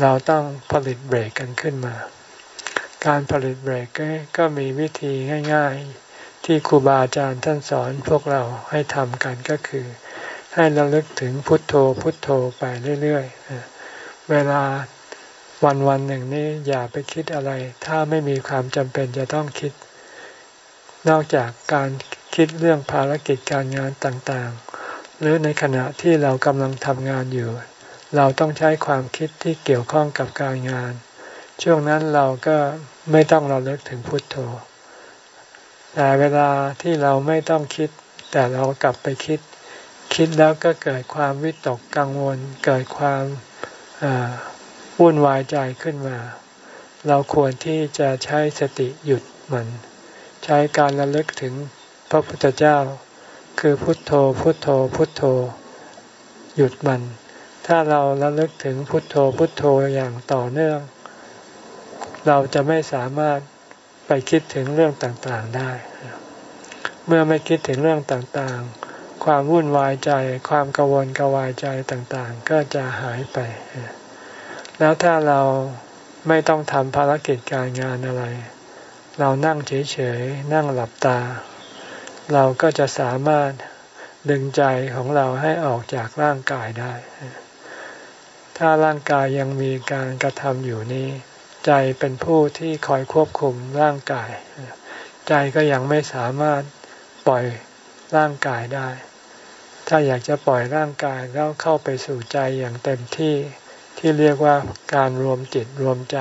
A: เราต้องผลิตเบรกกันขึ้นมา การผลิตเบรกก็มีวิธีง่าย ๆ ที่ครูบาอาจารย์ท่านสอนพวกเราให้ทำกันก็คือ ให้เระลึกถึงพุทโธพุทโธไปเรื่อยๆ เวลาวันวันหนึ่งนี้อย่าไปคิดอะไร ถ้าไม่มีความจำเป็นจะต้องคิด นอกจากการคิดเรื่องภารกิจการงานต่างๆ หรือในขณะที่เรากำลังทำงานอยู่ เราต้องใช้ความคิดที่เกี่ยวข้องกับการงาน ช่วงนั้นเราก็ไม่ต้องเราเลิกถึงพุทโธแต่เวลาที่เราไม่ต้องคิด แต่เรากลับไปคิด คิดแล้วก็เกิดความวิตกกังวล เกิดความวุ่นวายใจขึ้นมา เราควรที่จะใช้สติหยุดมัน ใช้การระลึกถึงพระพุทธเจ้า คือพุทโธพุทโธพุทโธ หยุดมัน ถ้าเราระลึกถึงพุทโธพุทโธอย่างต่อเนื่อง เราจะไม่สามารถไปคิดถึงเรื่องต่างๆได้ เมื่อไม่คิดถึงเรื่องต่างๆ ความวุ่นวายใจ ความกังวลกวายใจต่างๆ ก็จะหายไป แล้วถ้าเราไม่ต้องทำภารกิจการงานอะไร เรานั่งเฉยๆ นั่งหลับตา เราก็จะสามารถดึงใจของเราให้ออกจากร่างกายได้ ถ้าร่างกายยังมีการกระทำอยู่นี้ ใจเป็นผู้ที่คอยควบคุมร่างกาย ใจก็ยังไม่สามารถปล่อยร่างกายได้ ถ้าอยากจะปล่อยร่างกายแล้วเข้าไปสู่ใจอย่างเต็มที่ที่เรียกว่าการรวมจิตรวมใจ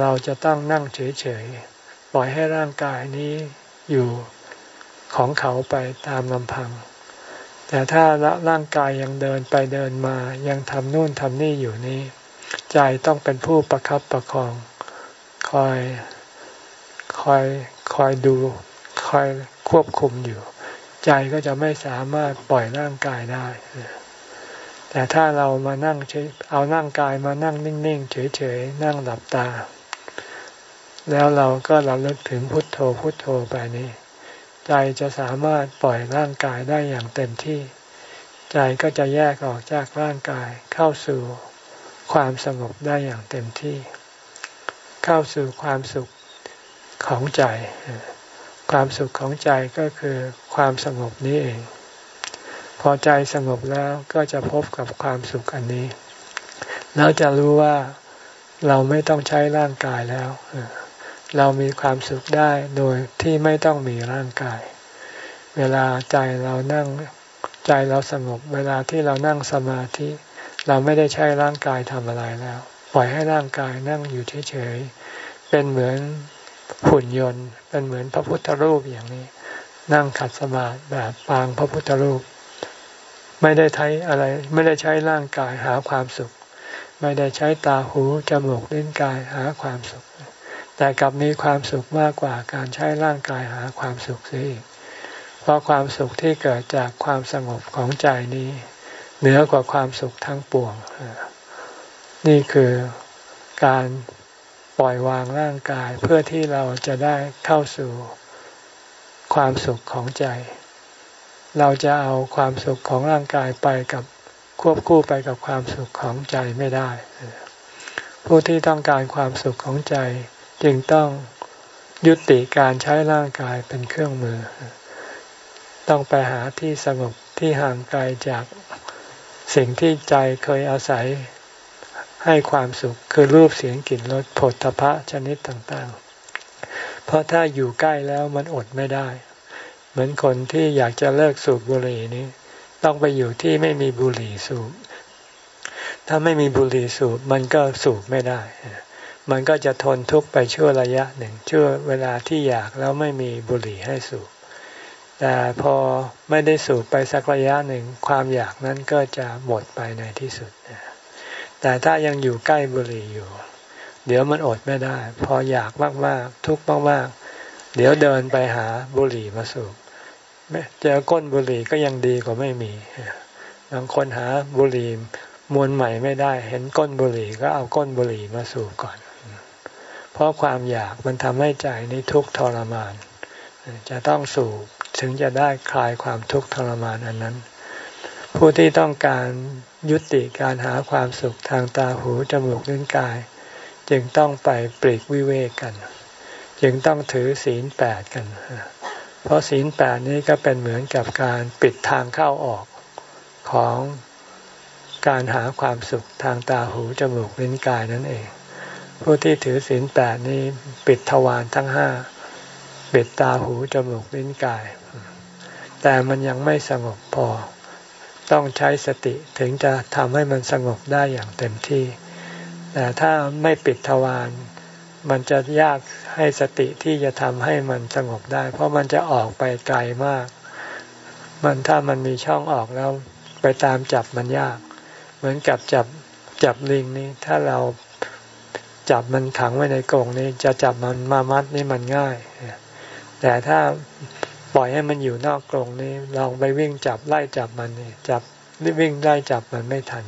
A: เราจะต้องนั่งเฉยๆ ปล่อยให้ร่างกายนี้อยู่ ของเขาไปตามลำพัง แต่ถ้าร่างกายยังเดินไปเดินมายังทำนู่นทำนี่อยู่นี้ ใจต้องเป็นผู้ประครับประคอง คอยคอยคอยดู คอยควบคุมอยู่ ใจก็จะไม่สามารถปล่อยร่างกายได้แต่ถ้าเรามานั่งเฉยเอานั่งกายมานั่งนิ่งๆเฉยๆนั่งหลับตา แล้วเราก็เราเลิกถึงพุทโธพุทโธไปนี่ ใจจะสามารถปล่อยร่างกายได้อย่างเต็มที่ ใจก็จะแยกออกจากร่างกายเข้าสู่ความสงบได้อย่างเต็มที่ เข้าสู่ความสุขของใจ ความสุขของใจก็คือความสงบนี้เอง พอใจสงบแล้วก็จะพบกับความสุขอันนี้ แล้วจะรู้ว่าเราไม่ต้องใช้ร่างกายแล้ว เรามีความสุขได้โดยที่ไม่ต้องมีร่างกาย เวลาใจเรานั่งใจเราสงบ เวลาที่เรานั่งสมาธิ เราไม่ได้ใช้ร่างกายทำอะไรแล้ว ปล่อยให้ร่างกายนั่งอยู่เฉยๆเป็นเหมือนหุ่นยนต์ เป็นเหมือนพระพุทธรูปอย่างนี้ นั่งขัดสมาธิแบบปางพระพุทธรูป ไม่ได้ใช้อะไร ไม่ได้ใช้ร่างกายหาความสุข ไม่ได้ใช้ตาหูจมูกลิ้นกายหาความสุข แต่กลับมีความสุขมากกว่าการใช้ร่างกายหาความสุขเสียอีกเพราะความสุขที่เกิดจากความสงบของใจนี้ เหนือกว่าความสุขทั้งปวง นี่คือการปล่อยวางร่างกายเพื่อที่เราจะได้เข้าสู่ความสุขของใจ เราจะเอาความสุขของร่างกายไปกับควบคู่ไปกับความสุขของใจไม่ได้ ผู้ที่ต้องการความสุขของใจ จึงต้องยุติการใช้ร่างกายเป็นเครื่องมือ ต้องไปหาที่สงบที่ห่างไกลจากสิ่งที่ใจเคยอาศัยให้ความสุขคือรูปเสียงกลิ่นรสผลทพะชนิดต่างๆ เพราะถ้าอยู่ใกล้แล้วมันอดไม่ได้ เหมือนคนที่อยากจะเลิกสูบบุหรี่นี้ ต้องไปอยู่ที่ไม่มีบุหรี่สูบ ถ้าไม่มีบุหรี่สูบมันก็สูบไม่ได้ มันก็จะทนทุกข์ไปชั่วระยะหนึ่งชั่วเวลาที่อยากแล้วไม่มีบุหรี่ให้สูบแต่พอไม่ได้สูบไปสักระยะหนึ่งความอยากนั้นก็จะหมดไปในที่สุด แต่ถ้ายังอยู่ใกล้บุหรี่อยู่ เดี๋ยวมันอดไม่ได้ พออยากมากๆ ทุกข์มากๆ เดี๋ยวเดินไปหาบุหรี่มาสูบเจอก้นบุหรี่ก็ยังดีกว่าไม่มีบางคนหาบุหรี่มวลใหม่ไม่ได้ เห็นก้นบุหรี่ก็เอาก้นบุหรี่มาสูบก่อน เพราะความอยากมันทำให้ใจนี้ทุกข์ทรมาน จะต้องสูบถึงจะได้คลายความทุกข์ทรมานอันนั้น ผู้ที่ต้องการยุติการหาความสุขทางตาหูจมูกลิ้นกาย จึงต้องไปปลีกวิเวกกัน จึงต้องถือศีลแปดกัน เพราะศีลแปดนี้ก็เป็นเหมือนกับการปิดทางเข้าออกของการหาความสุขทางตาหูจมูกลิ้นกายนั่นเอง ผู้ที่ถือศีลแปดนี้ปิดทวารทั้งห้าปิดตาหูจมูกลิ้นกาย แต่มันยังไม่สงบพอ ต้องใช้สติถึงจะทำให้มันสงบได้อย่างเต็มที่ แต่ถ้าไม่ปิดทวารมันจะยากให้สติที่จะทำให้มันสงบได้ เพราะมันจะออกไปไกลมาก มันถ้ามันมีช่องออกแล้วไปตามจับมันยาก เหมือนกับจับจับลิงนี่ถ้าเรา จับมันขังไว้ในกรงนี่จะจับมันมามัดนี่มันง่าย แต่ถ้าปล่อยให้มันอยู่นอกกรงนี้ลองไปวิ่งจับไล่จับมันนี่จับวิ่งไล่จับมันไม่ทัน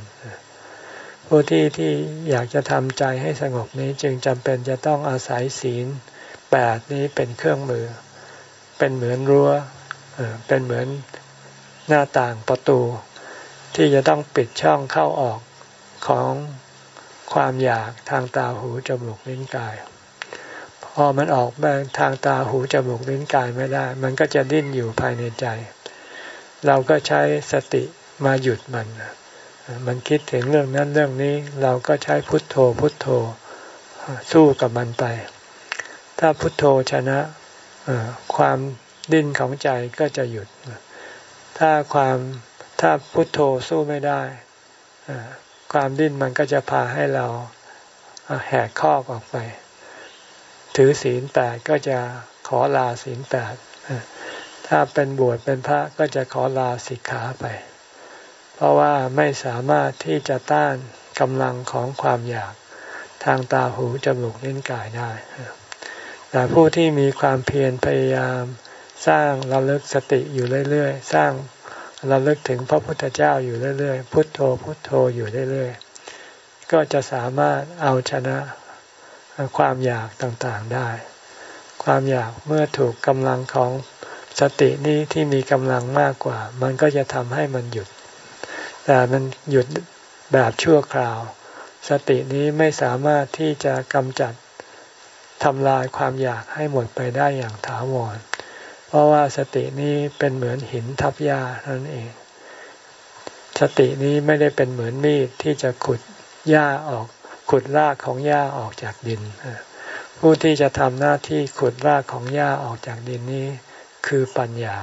A: ผู้ที่ที่อยากจะทำใจให้สงบนี้จึงจำเป็นจะต้องอาศัยศีลแปดนี้เป็นเครื่องมือ เป็นเหมือนรั้วเป็นเหมือนหน้าต่างประตู ที่จะต้องปิดช่องเข้าออกของ ความอยากทางตาหูจมูกลิ้นกาย พอมันออกมาทางตาหูจมูกลิ้นกายไม่ได้ มันก็จะดิ้นอยู่ภายในใจ เราก็ใช้สติมาหยุดมัน มันคิดถึงเรื่องนั้นเรื่องนี้ เราก็ใช้พุทโธพุทโธสู้กับมันไป ถ้าพุทโธชนะความดิ้นของใจก็จะหยุด ถ้าความถ้าพุทโธสู้ไม่ได้ ความดิ้นมันก็จะพาให้เราแหกข้อออกไป ถือศีลแปดก็จะขอลาศีลแปดถ้าเป็นบวชเป็นพระก็จะขอลาสิกขาไป เพราะว่าไม่สามารถที่จะต้านกำลังของความอยากทางตาหูจมูกลิ้นกายได้ แต่ผู้ที่มีความเพียรพยายามสร้างระลึกสติอยู่เรื่อย ๆ สร้าง เราเลิกถึงพระพุทธเจ้าอยู่เรื่อยๆ พุทโธพุทโธอยู่เรื่อยๆ ก็จะสามารถเอาชนะความอยากต่างๆได้ ความอยากเมื่อถูกกำลังของสตินี้ที่มีกำลังมากกว่า มันก็จะทำให้มันหยุด แต่มันหยุดแบบชั่วคราว สตินี้ไม่สามารถที่จะกำจัดทำลายความอยากให้หมดไปได้อย่างถาวร เพราะว่าสตินี้เป็นเหมือนหินทับหญ้านั่นเอง สตินี้ไม่ได้เป็นเหมือนมีดที่จะขุดหญ้าออก ขุดรากของหญ้าออกจากดิน ผู้ที่จะทำหน้าที่ขุดรากของหญ้าออกจากดินนี้ คือปัญญา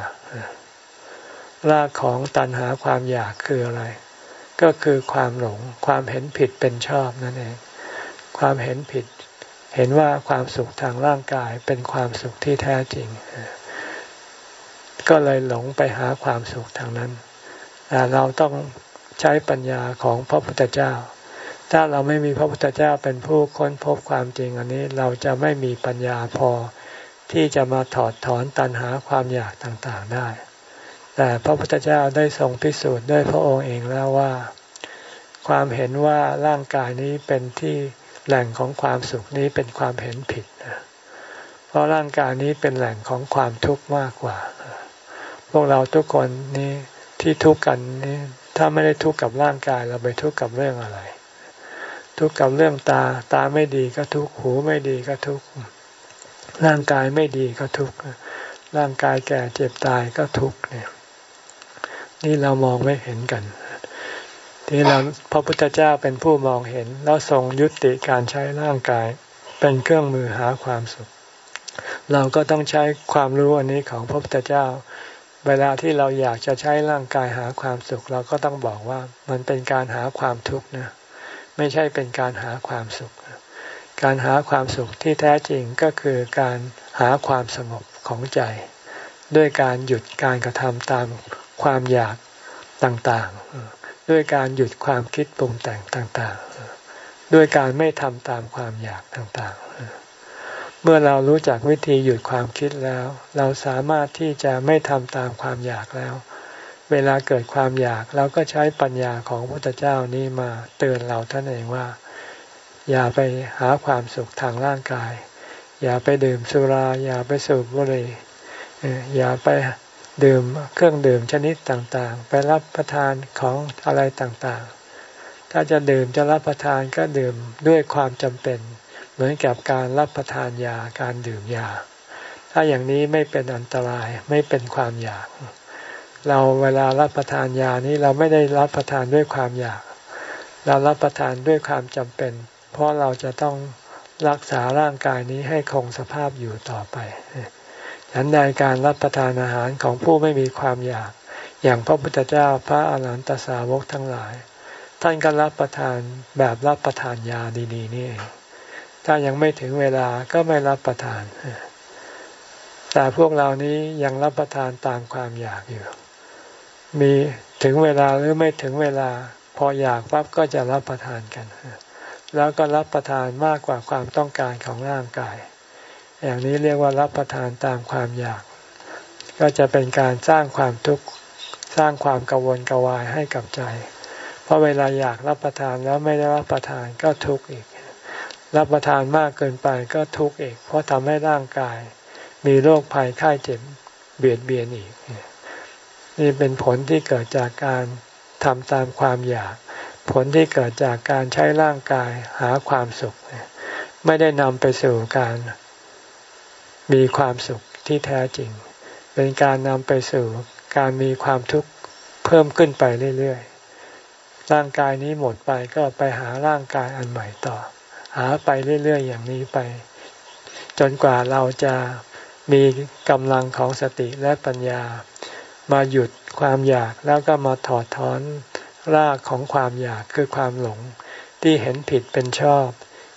A: รากของตันหาความอยากคืออะไร ก็คือความหลง ความเห็นผิดเป็นชอบนั่นเอง ความเห็นผิด เห็นว่าความสุขทางร่างกายเป็นความสุขที่แท้จริง ก็เลยหลงไปหาความสุขทางนั้นแต่เราต้องใช้ปัญญาของพระพุทธเจ้า ถ้าเราไม่มีพระพุทธเจ้าเป็นผู้ค้นพบความจริงอันนี้เราจะไม่มีปัญญาพอ ที่จะมาถอดถอนตัณหาความอยากต่างๆได้ แต่พระพุทธเจ้าได้ทรงพิสูจน์ด้วยพระองค์เองแล้วว่า ความเห็นว่าร่างกายนี้เป็นที่แหล่งของความสุขนี้เป็นความเห็นผิด เพราะร่างกายนี้เป็นแหล่งของความทุกข์มากกว่า พวกเราทุกคนนี่ที่ทุกข์กันนี่ถ้าไม่ได้ทุกข์กับร่างกายเราไปทุกข์กับเรื่องอะไร ทุกข์กับเรื่องตาตาไม่ดีก็ทุกข์หูไม่ดีก็ทุกข์ร่างกายไม่ดีก็ทุกข์ร่างกายแก่เจ็บตายก็ทุกข์เนี่ย นี่เรามองไม่เห็นกัน ที่เราพระพุทธเจ้าเป็นผู้มองเห็น แล้วทรงยุติการใช้ร่างกายเป็นเครื่องมือหาความสุข เราก็ต้องใช้ความรู้อันนี้ของพระพุทธเจ้า เวลาที่เราอยากจะใช้ร่างกายหาความสุข เราก็ต้องบอกว่ามันเป็นการหาความทุกข์นะไม่ใช่เป็นการหาความสุข การหาความสุขที่แท้จริงก็คือการหาความสงบของใจ ด้วยการหยุดการกระทำตามความอยากต่างๆ ด้วยการหยุดความคิดปรุงแต่งต่างๆ ด้วยการไม่ทำตามความอยากต่างๆ มื่อเรารู้จักวิธีหยุดความคิดแล้ว เราสามารถที่จะไม่ทำตามความอยากแล้ว เวลาเกิดความอยากเราก็ใช้ปัญญาของพระพุทธเจ้านี้มาเตือนเราท่านเองว่า อย่าไปหาความสุขทางร่างกาย อย่าไปดื่มสุรา อย่าไปสูบบุหรี่อย่าไปดื่มเครื่องดื่มชนิดต่างๆ ไปรับประทานของอะไรต่างๆ ถ้าจะดื่มจะรับประทานก็ดื่มด้วยความจำเป็น เหมือนกับการรับประทานยาการดื่มยา ถ้าอย่างนี้ไม่เป็นอันตรายไม่เป็นความอยาก เราเวลารับประทานยานี้เราไม่ได้รับประทานด้วยความอยาก เรารับประทานด้วยความจำเป็น เพราะเราจะต้องรักษาร่างกายนี้ให้คงสภาพอยู่ต่อไปฉันใดการรับประทานอาหารของผู้ไม่มีความอยาก อย่างพระพุทธเจ้าพระอาหารหันตสาวกทั้งหลาย ท่านก็รับประทานแบบรับประทานยาดี ๆ นี่เอง ถ้ายังไม่ถึงเวลาก็ไม่รับประทาน แต่พวกเรานี้ยังรับประทานตามความอยากอยู่ มีถึงเวลาหรือไม่ถึงเวลา พออยากปั๊บก็จะรับประทานกัน แล้วก็รับประทานมากกว่าความต้องการของร่างกาย อย่างนี้เรียกว่ารับประทานตามความอยาก ก็จะเป็นการสร้างความทุกข์สร้างความกังวลกวายให้กับใจ เพราะเวลาอยากรับประทานแล้วไม่ได้รับประทานก็ทุกข์อีก รับประทานมากเกินไปก็ทุกข์อีก เพราะทำให้ร่างกาย มีโรคภัยไข้เจ็บเบียดเบียนอีก นี่เป็นผลที่เกิดจากการทำตามความอยาก ผลที่เกิดจากการใช้ร่างกายหาความสุข ไม่ได้นำไปสู่การ มีความสุขที่แท้จริง เป็นการนำไปสู่การมีความทุกข์เพิ่มขึ้นไปเรื่อยๆร่างกายนี้หมดไปก็ไปหาร่างกายอันใหม่ต่อ หาไปเรื่อยๆอย่างนี้ไป จนกว่าเราจะมีกำลังของสติและปัญญา มาหยุดความอยากแล้วก็มาถอดถอนรากของความอยากคือความหลง ที่เห็นผิดเป็นชอบ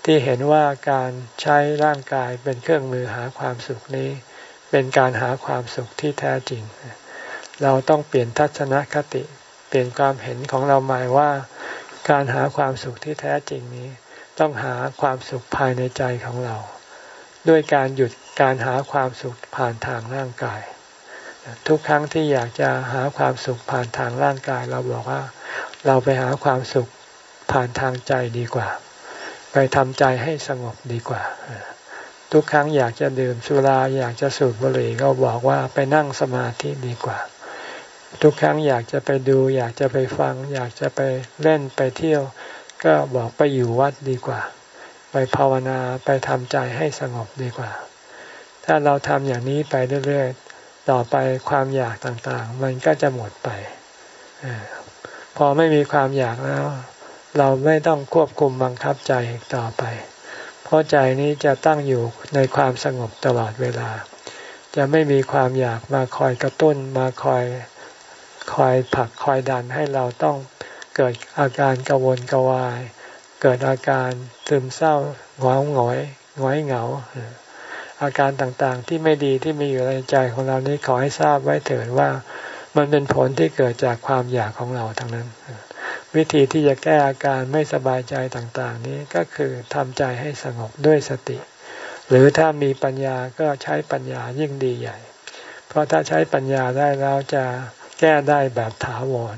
A: ที่เห็นว่าการใช้ร่างกายเป็นเครื่องมือหาความสุขนี้ เป็นการหาความสุขที่แท้จริง เราต้องเปลี่ยนทัศนคติ เปลี่ยนความเห็นของเราหมายว่า การหาความสุขที่แท้จริงนี้ ต้องหาความสุขภายในใจของเรา ด้วยการหยุดการหาความสุขผ่านทางร่างกาย ทุกครั้งที่อยากจะหาความสุขผ่านทางร่างกาย เราบอกว่า เราไปหาความสุขผ่านทางใจดีกว่า ไปทำใจให้สงบดีกว่า ทุกครั้งอยากจะดื่มสุราอยากจะสูบบุหรี่ก็บอกว่าไปนั่งสมาธิดีกว่าทุกครั้งอยากจะไปดู อยากจะไปฟัง อยากจะไปเล่นไปเที่ยว ก็บอกไปอยู่วัดดีกว่า ไปภาวนาไปทำใจให้สงบดีกว่า ถ้าเราทำอย่างนี้ไปเรื่อยๆ ต่อไปความอยากต่างๆ มันก็จะหมดไปอพอไม่มีความอยากแล้ว เราไม่ต้องควบคุมบังคับใจต่อไป เพราะใจนี้จะตั้งอยู่ในความสงบตลอดเวลา จะไม่มีความอยากมาคอยกระตุ้นมาคอยคอยผลักคอยดันให้เราต้อง เกิดอาการกังวนกวาย เกิดอาการซึมเศร้าหงอยหงอยหงอยเหงา อาการต่างๆที่ไม่ดีที่มีอยู่ในใจของเรานี้ขอให้ทราบไว้เถิดว่า มันเป็นผลที่เกิดจากความอยากของเราทั้งนั้น วิธีที่จะแก้อาการไม่สบายใจต่างๆ นี้ก็คือทำใจให้สงบด้วยสติ หรือถ้ามีปัญญาก็ใช้ปัญญายิ่งดีใหญ่ เพราะถ้าใช้ปัญญาได้แล้วจะแก้ได้แบบถาวร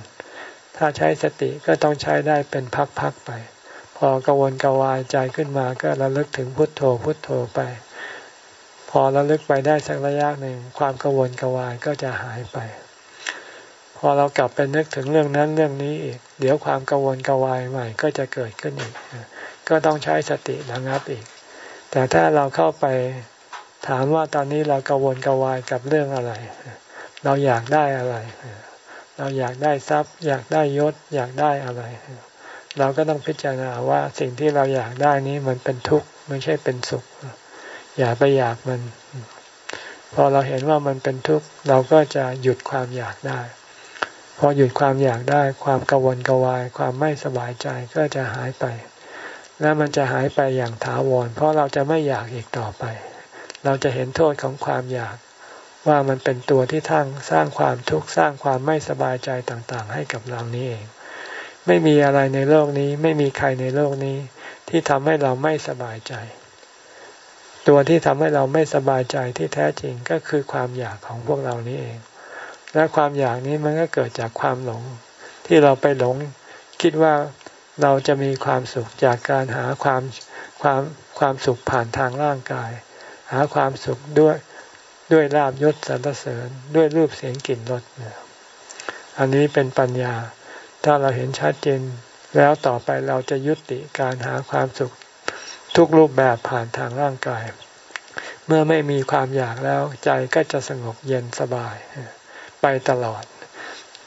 A: ถ้าใช้สติก็ต้องใช้ได้เป็นพักๆไป พอกวนกวายใจขึ้นมาก็ระลึกถึงพุทโธพุทโธไป พอระลึกไปได้สักระยะหนึ่งความกวนกวายก็จะหายไป พอเรากลับไปนึกถึงเรื่องนั้นเรื่องนี้อีก เดี๋ยวความกังวลกวายใหม่ก็จะเกิดขึ้นอีก ก็ต้องใช้สติระงับอีก แต่ถ้าเราเข้าไปถามว่าตอนนี้เรากังวลกวายกับเรื่องอะไร เราอยากได้อะไร เราอยากได้ทรัพย์ อยากได้ยศ อยากได้อะไร เราก็ต้องพิจารณาว่าสิ่งที่เราอยากได้นี้มันเป็นทุกข์ไม่ใช่เป็นสุข อย่าไปอยากมัน พอเราเห็นว่ามันเป็นทุกข์เราก็จะหยุดความอยากได้ พอหยุดความอยากได้ ความกังวลกวาย ความไม่สบายใจก็จะหายไป และมันจะหายไปอย่างถาวร เพราะเราจะไม่อยากอีกต่อไป เราจะเห็นโทษของความอยาก ว่ามันเป็นตัวที่ทั้งสร้างความทุกข์สร้างความไม่สบายใจต่างๆ ให้กับเรานี้เอง ไม่มีอะไรในโลกนี้ ไม่มีใครในโลกนี้ ที่ทำให้เราไม่สบายใจ ตัวที่ทำให้เราไม่สบายใจที่แท้จริงก็คือความอยากของพวกเรานี้เอง และความอยากนี้มันก็เกิดจากความหลง ที่เราไปหลง คิดว่าเราจะมีความสุขจากการหาความความความสุขผ่านทางร่างกาย หาความสุขด้วย ด้วยลาบยศสรรเสริญด้วยรูปเสียงกลิ่นรสอันนี้เป็นปัญญา ถ้าเราเห็นชัดเจนแล้วต่อไปเราจะยุติการหาความสุขทุกรูปแบบผ่านทางร่างกาย เมื่อไม่มีความอยากแล้วใจก็จะสงบเย็นสบาย ไปตลอด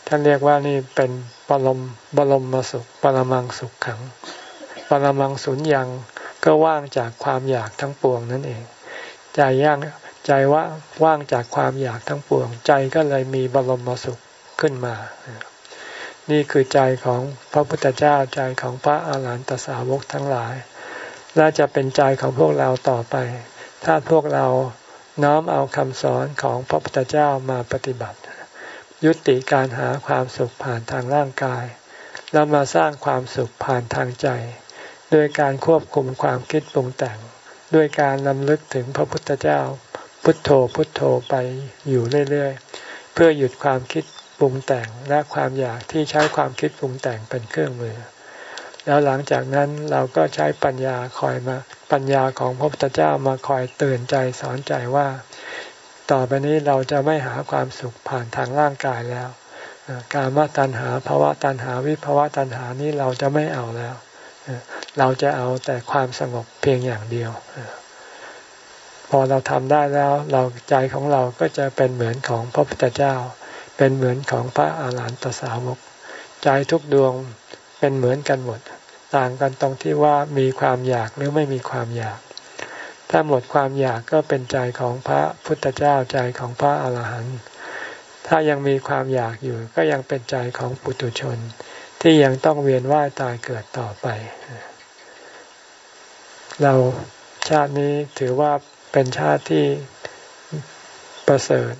A: ท่านเรียกว่านี่เป็นปรมบรมมสุข ปรมังสุขขัง ปรมังสุญญังก็ว่างจากความอยากทั้งปวงนั่นเอง ใจย่าง ใจว่าว่างจากความอยากทั้งปวง ใจก็เลยมีบรมมสุขขึ้นมา นี่คือใจของพระพุทธเจ้าใจของพระอาหารหันตสาวกทั้งหลาย และจะเป็นใจของพวกเราต่อไป ถ้าพวกเราน้อมเอาคำสอนของพระพุทธเจ้ามาปฏิบัติ ยุติการหาความสุขผ่านทางร่างกาย แล้วมาสร้างความสุขผ่านทางใจ ด้วยการควบคุมความคิดปรุงแต่ง ด้วยการนำลึกถึงพระพุทธเจ้า พุทโธพุทโธไปอยู่เรื่อยๆ เพื่อหยุดความคิดปรุงแต่งและความอยากที่ใช้ความคิดปรุงแต่งเป็นเครื่องมือ แล้วหลังจากนั้นเราก็ใช้ปัญญาคอยมาปัญญาของพระพุทธเจ้ามาคอยเตือนใจสอนใจว่า ต่อไปนี้เราจะไม่หาความสุขผ่านทางร่างกายแล้ว การมาตัณหาภาวะตัณหาวิภาวะตัณหานี้เราจะไม่เอาแล้ว เราจะเอาแต่ความสงบเพียงอย่างเดียว อเราทำได้แล้วเราใจของเราก็จะเป็นเหมือนของพระพุทธเจ้า เป็นเหมือนของพระอาหารหันตสาวก ใจทุกดวงเป็นเหมือนกันหมด ต่างกันตรงที่ว่ามีความอยากหรือไม่มีความอยาก ถ้าหมดความอยากก็เป็นใจของพระพุทธเจ้าใจของพระอาหารหันต์ถ้ายังมีความอยากอยู่ก็ยังเป็นใจของปุถุชน ที่ยังต้องเวียนว่ายตายเกิดต่อไป เราชาตินี้ถือว่า เป็นชาติที่ประเสริฐ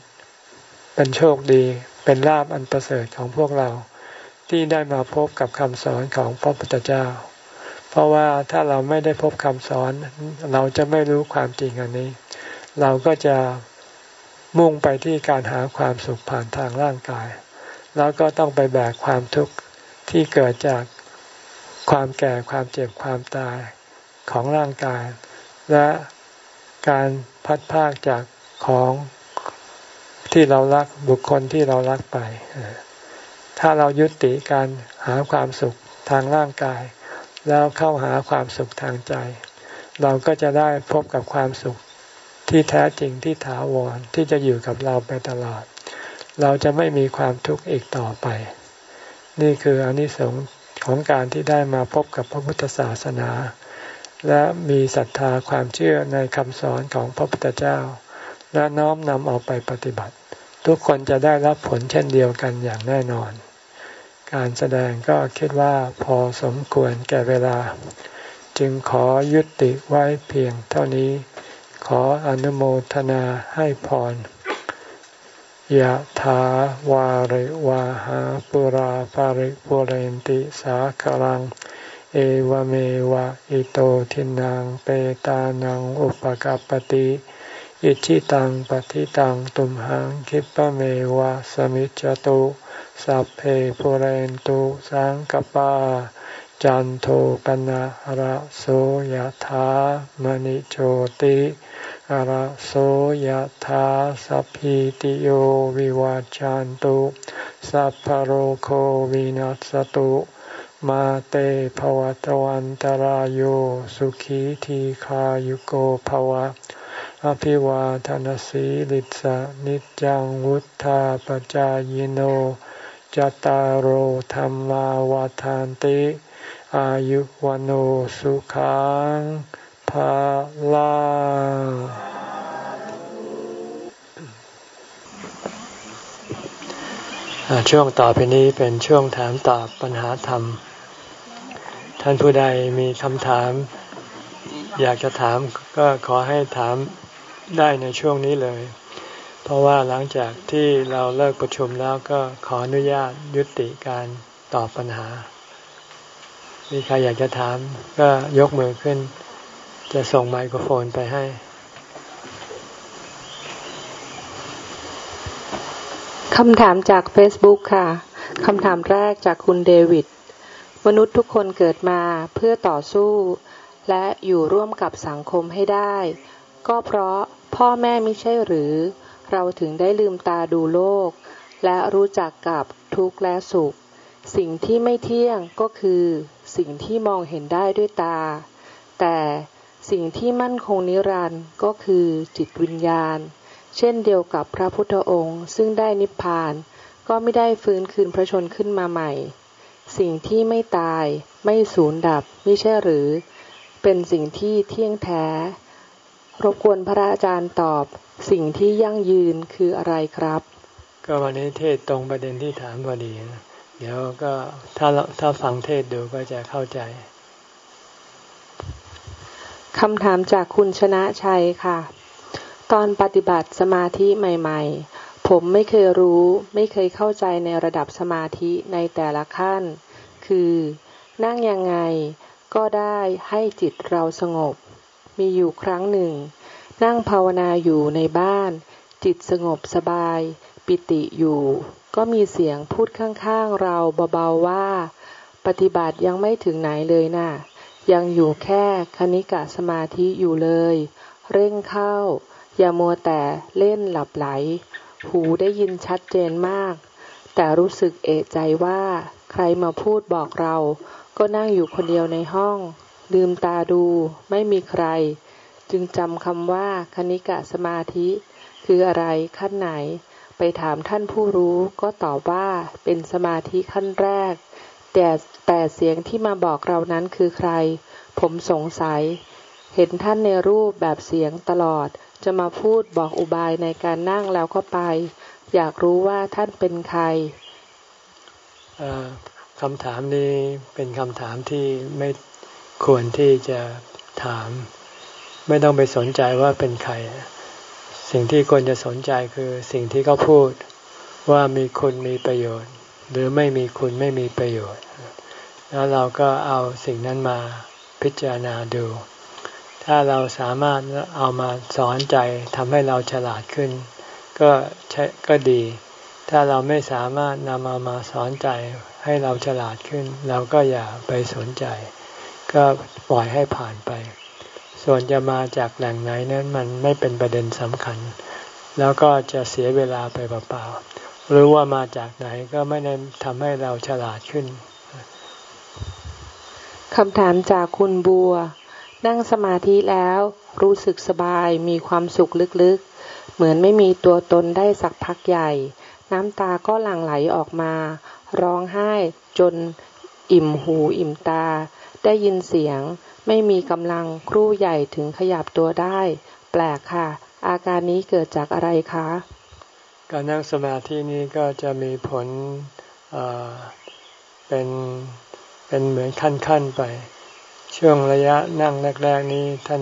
A: เป็นโชคดี เป็นลาบอันประเสริฐของพวกเราที่ได้มาพบกับคำสอนของพระพุทธเจ้า เพราะว่าถ้าเราไม่ได้พบคำสอน เราจะไม่รู้ความจริงอันนี้ เราก็จะมุ่งไปที่การหาความสุขผ่านทางร่างกาย แล้วก็ต้องไปแบกความทุกข์ที่เกิดจากความแก่ความเจ็บความตายของร่างกาย และ การพัดพากจากของที่เรารักบุคคลที่เรารักไป ถ้าเรายุติการหาความสุขทางร่างกาย แล้วเข้าหาความสุขทางใจ เราก็จะได้พบกับความสุขที่แท้จริงที่ถาวรที่จะอยู่กับเราไปตลอด เราจะไม่มีความทุกข์อีกต่อไป นี่คืออนิสงส์ของการที่ได้มาพบกับพระพุทธศาสนา และมีศรัทธาความเชื่อในคำสอนของพระพุทธเจ้า และน้อมนำเอาไปปฏิบัติ ทุกคนจะได้รับผลเช่นเดียวกันอย่างแน่นอน การแสดงก็คิดว่าพอสมควรแก่เวลา จึงขอยุติไว้เพียงเท่านี้ ขออนุโมทนาให้พรยะถาวาริวาหาปุราปาริปุเรนติสาคลัง เอวเมวะอิโตทินังเปตานังอุปกัปติอิชิตังปฏิตังตุมหังคิปะเมวะสมิจจตุสัพเพปุเรนตุสังกปาจันโทปนะระโสยธามณิโชติระโสยธาสัพพิติโยวิวาจันตุสัพพโรโควินัสตุ มาเตภวตวันตารโยสุขีทีขายุโกภวะ อภิวาทานสีลิสานิจังวุธาปจายโนจตารโหธรรมาวาทานติ อายุวันโอสุขังภาลา ช่วงต่อไปนี้เป็นช่วงถามตอบปัญหาธรรม ท่านผู้ใดมีคำถาม อยากจะถามก็ขอให้ถามได้ในช่วงนี้เลย เพราะว่าหลังจากที่เราเลิกประชุมแล้วก็ขออนุญาตยุติการตอบปัญหา มีใครอยากจะถามก็ยกมือขึ้น จะส่งไมโครโฟนไปให้
B: คำถามจาก Facebook ค่ะ คำถามแรกจากคุณเดวิด มนุษย์ทุกคนเกิดมาเพื่อต่อสู้ และอยู่ร่วมกับสังคมให้ได้ ก็เพราะพ่อแม่ไม่ใช่หรือ เราถึงได้ลืมตาดูโลก และรู้จักกับทุกข์และสุข สิ่งที่ไม่เที่ยงก็คือ สิ่งที่มองเห็นได้ด้วยตา แต่สิ่งที่มั่นคงนิรันดร์ก็คือจิตวิญญาณ เช่นเดียวกับพระพุทธองค์ ซึ่งได้นิพพาน ก็ไม่ได้ฟื้นคืนพระชนขึ้นมาใหม่ สิ่งที่ไม่ตาย ไม่สูญดับไม่ใช่หรือ เป็นสิ่งที่เที่ยงแท้ รบกวนพระอาจารย์ตอบ สิ่งที่ยั่งยืนคืออะไรครับ
A: ก็วันนี้เทศตรงประเด็นที่ถามพอดีนะเดี๋ยวก็ถ้าถ้าฟังเทศดูก็จะเข้าใจ
B: คำถามจากคุณชนะชัยค่ะ ตอนปฏิบัติสมาธิใหม่ ๆ ผมไม่เคยรู้ ไม่เคยเข้าใจในระดับสมาธิในแต่ละขั้น คือ นั่งยังไง ก็ได้ให้จิตเราสงบ มีอยู่ครั้งหนึ่ง นั่งภาวนาอยู่ในบ้าน จิตสงบสบาย ปิติอยู่ ก็มีเสียงพูดข้างๆเราเบาๆว่า ปฏิบัติยังไม่ถึงไหนเลยนะ่ะ ยังอยู่แค่คณิกะสมาธิอยู่เลย เร่งเข้า อย่ามัวแต่เล่นหลับไหล หูได้ยินชัดเจนมาก แต่รู้สึกเอะใจว่า ใครมาพูดบอกเรา ก็นั่งอยู่คนเดียวในห้อง ลืมตาดู ไม่มีใคร จึงจำคำว่าคณิกะสมาธิ คืออะไรขั้นไหน ไปถามท่านผู้รู้ก็ตอบว่าเป็นสมาธิขั้นแรก แต่แต่เสียงที่มาบอกเรานั้นคือใคร ผมสงสัย เห็นท่านในรูปแบบเสียงตลอด จะมาพูดบอกอุบายในการนั่งแล้วก็ไป อยากรู้ว่าท่านเป็นใคร
A: คำถามนี้เป็นคำถามที่ไม่ควรที่จะถาม ไม่ต้องไปสนใจว่าเป็นใคร สิ่งที่ควรจะสนใจคือสิ่งที่เขาพูดว่ามีคุณมีประโยชน์ หรือไม่มีคุณไม่มีประโยชน์ แล้วเราก็เอาสิ่งนั้นมาพิจารณาดู ถ้าเราสามารถเอามาสอนใจทำให้เราฉลาดขึ้น ก็ใช่ก็ดี ถ้าเราไม่สามารถนำเอามาสอนใจให้เราฉลาดขึ้น เราก็อย่าไปสนใจ ก็ปล่อยให้ผ่านไป ส่วนจะมาจากแหล่งไหนนั้นมันไม่เป็นประเด็นสำคัญ แล้วก็จะเสียเวลาไปเปล่าๆหรือว่ามาจากไหนก็ไม่ได้ทำให้เราฉลาดขึ้น
B: คำถามจากคุณบัว นั่งสมาธิแล้ว รู้สึกสบายมีความสุขลึกๆ เหมือนไม่มีตัวตนได้สักพักใหญ่ น้ำตาก็หลั่งไหลออกมา ร้องไห้จนอิ่มหูอิ่มตา ได้ยินเสียง ไม่มีกำลังครู่ใหญ่ถึงขยับตัวได้ แปลกค่ะ อาการนี้เกิดจากอะไรคะ
A: การนั่งสมาธินี้ก็จะมีผลเเป็นเป็นเหมือนขั้นๆไป ช่วงระยะนั่งแรก ๆ นี้ท่าน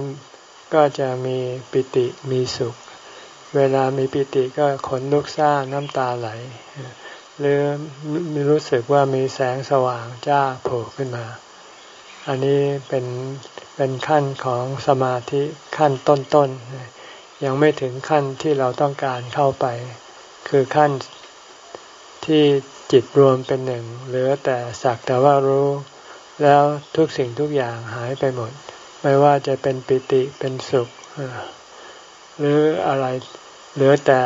A: ก็จะมีปิติมีสุข เวลามีปิติก็ขนลุกซ่าน้ำตาไหล หรือมีรู้สึกว่ามีแสงสว่างจ้าโผล่ขึ้นมา อันนี้เป็นเป็นขั้นของสมาธิขั้นต้นๆ ยังไม่ถึงขั้นที่เราต้องการเข้าไป คือขั้นที่จิตรวมเป็นหนึ่งเหลือแต่สักแต่ว่ารู้ แล้วทุกสิ่งทุกอย่างหายไปหมด ไม่ว่าจะเป็นปิติเป็นสุข หรืออะไรเหลือแต่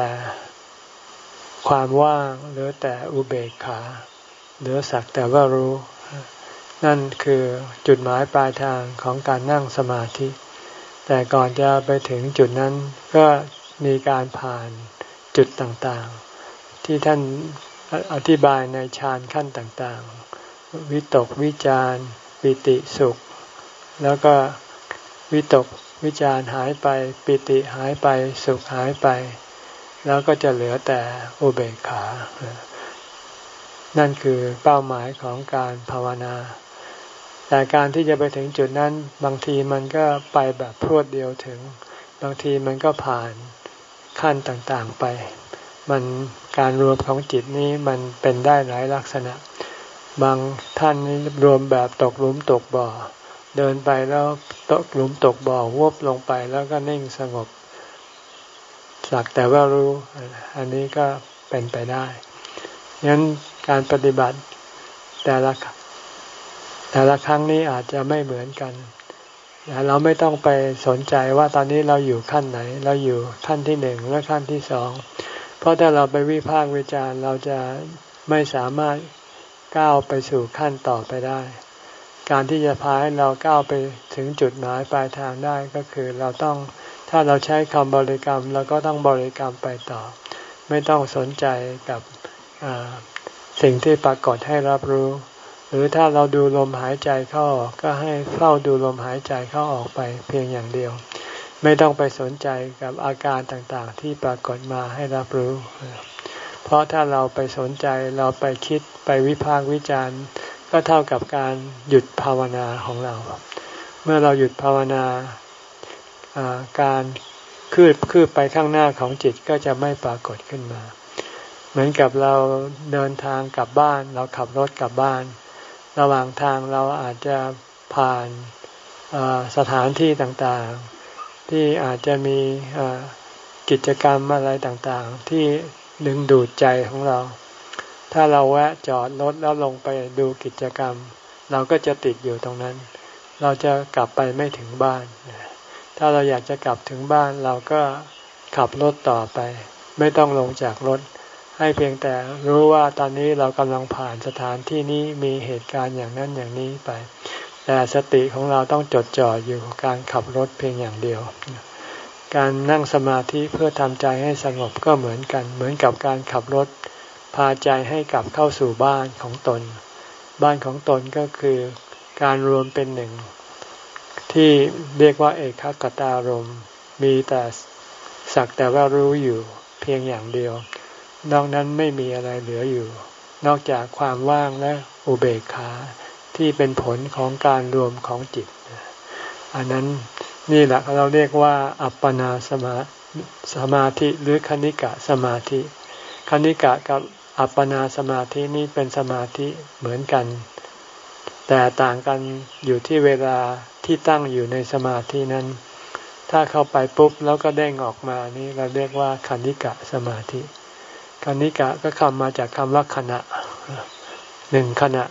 A: ความว่างเหลือแต่อุเบกขาเหลือสักแต่ว่ารู้ นั่นคือจุดหมายปลายทางของการนั่งสมาธิ แต่ก่อนจะไปถึงจุดนั้นก็มีการผ่านจุดต่างๆ ที่ท่านอธิบายในฌานขั้นต่างๆ วิตกวิจารปิติสุข แล้วก็วิตกวิจารหายไป ปิติหายไปสุขหายไป แล้วก็จะเหลือแต่อุเบกขา นั่นคือเป้าหมายของการภาวนา แต่การที่จะไปถึงจุดนั้น บางทีมันก็ไปแบบพรวดเดียวถึง บางทีมันก็ผ่านขั้นต่างๆไป มันการรวมของจิตนี้มันเป็นได้หลายลักษณะ บางท่านนี่รวมแบบตกหลุมตกบ่อ เดินไปแล้วตกหลุมตกบ่อวบลงไปแล้วก็นิ่งสงบ สักแต่ว่ารู้ อันนี้ก็เป็นไปได้งั้นการปฏิบัติแต่ละแต่ละครั้งนี้อาจจะไม่เหมือนกันแต่เราไม่ต้องไปสนใจว่าตอนนี้เราอยู่ขั้นไหน เราอยู่ขั้นที่หนึ่งและขั้นที่สอง เพราะถ้าเราไปวิพากษ์วิจารณ์เราจะไม่สามารถ ก้าวไปสู่ขั้นต่อไปได้ การที่จะพาให้เราก้าวไปถึงจุดหมายปลายทางได้ก็คือเราต้องถ้าเราใช้คำบริกรรมเราก็ต้องบริกรรมไปต่อ ไม่ต้องสนใจกับสิ่งที่ปรากฏให้รับรู้ หรือถ้าเราดูลมหายใจเข้าออกก็ให้เฝ้าดูลมหายใจเข้าออกไปเพียงอย่างเดียว ไม่ต้องไปสนใจกับอาการต่างๆ ที่ปรากฏมาให้รับรู้ เพราะถ้าเราไปสนใจเราไปคิดไปวิพากษ์วิจารณ์ ก็เท่ากับการหยุดภาวนาของเรา เมื่อเราหยุดภาวนาการคืบคืบไปข้างหน้าของจิตก็จะไม่ปรากฏขึ้นมา เหมือนกับเราเดินทางกลับบ้าน เราขับรถกลับบ้าน ระหว่างทางเราอาจจะผ่านสถานที่ต่างๆ ที่อาจจะมีกิจกรรมอะไรต่างๆ ที่ ดึงดูดใจของเรา ถ้าเราแวะจอดรถแล้วลงไปดูกิจกรรม เราก็จะติดอยู่ตรงนั้น เราจะกลับไปไม่ถึงบ้าน ถ้าเราอยากจะกลับถึงบ้านเราก็ขับรถต่อไป ไม่ต้องลงจากรถ ให้เพียงแต่รู้ว่าตอนนี้เรากำลังผ่านสถานที่นี้มีเหตุการณ์อย่างนั้นอย่างนี้ไป แต่สติของเราต้องจดจ่ออยู่กับการขับรถเพียงอย่างเดียว การนั่งสมาธิเพื่อทำใจให้สงบก็เหมือนกัน เหมือนกับการขับรถ พาใจให้กลับเข้าสู่บ้านของตน บ้านของตนก็คือการรวมเป็นหนึ่ง ที่เรียกว่าเอกขตารมมีแต่สักแต่ว่ารู้อยู่เพียงอย่างเดียว นอกนั้นไม่มีอะไรเหลืออยู่ นอกจากความว่างและอุเบกขาที่เป็นผลของการรวมของจิต อันนั้น นี่แหละเราเรียกว่า อัปปนาสมาสมาธิหรือคณิกะสมาธิ คณิกะกับอัปปนาสมาธินี้เป็นสมาธิเหมือนกัน แต่ต่างกันอยู่ที่เวลาที่ตั้งอยู่ในสมาธินั้น ถ้าเข้าไปปุ๊บแล้วก็เด้งออกมานี่เราเรียกว่าคณิกะสมาธิคณิกะก็คำมาจากคำว่าขณะหนึ่งขณะ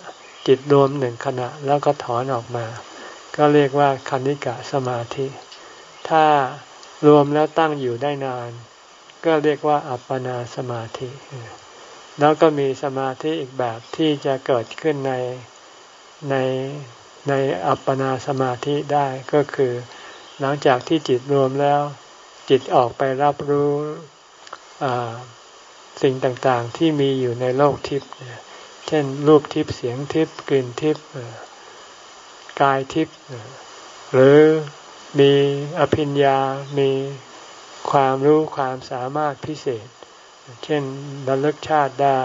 A: จิตรวมหนึ่งขณะแล้วก็ถอนออกมา ก็เรียกว่าคณิกะสมาธิ ถ้ารวมแล้วตั้งอยู่ได้นาน ก็เรียกว่าอัปปนาสมาธิ แล้วก็มีสมาธิอีกแบบที่จะเกิดขึ้นในในในอัปปนาสมาธิได้ก็คือ หลังจากที่จิตรวมแล้ว จิตออกไปรับรู้สิ่งต่างๆที่มีอยู่ในโลกทิพย์เช่นรูปทิพย์เสียงทิพย์กลิ่นทิพย์ กายทิพย์หรือมีอภิญญา มีความรู้ความสามารถพิเศษ เช่นบรรลึกชาติได้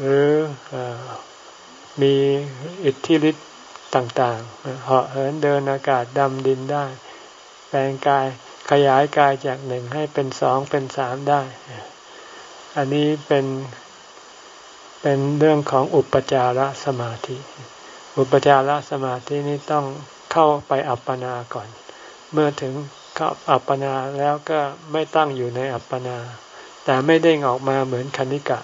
A: หรือมีอิทธิฤทธิ์ต่างๆเหาะเหินเดินอากาศดำดินได้ แปลงกายขยายกายจากหนึ่งให้เป็นสองเป็นสามได้ อันนี้เป็นเป็นเรื่องของอุปจารสมาธิ อุปจารสมาธินี้ต้องเข้าไปอัปปนาก่อน เมื่อถึงเข้าอัปปนาแล้วก็ไม่ตั้งอยู่ในอัปปนา แต่ไม่เด้งออกมาเหมือนคณิกะ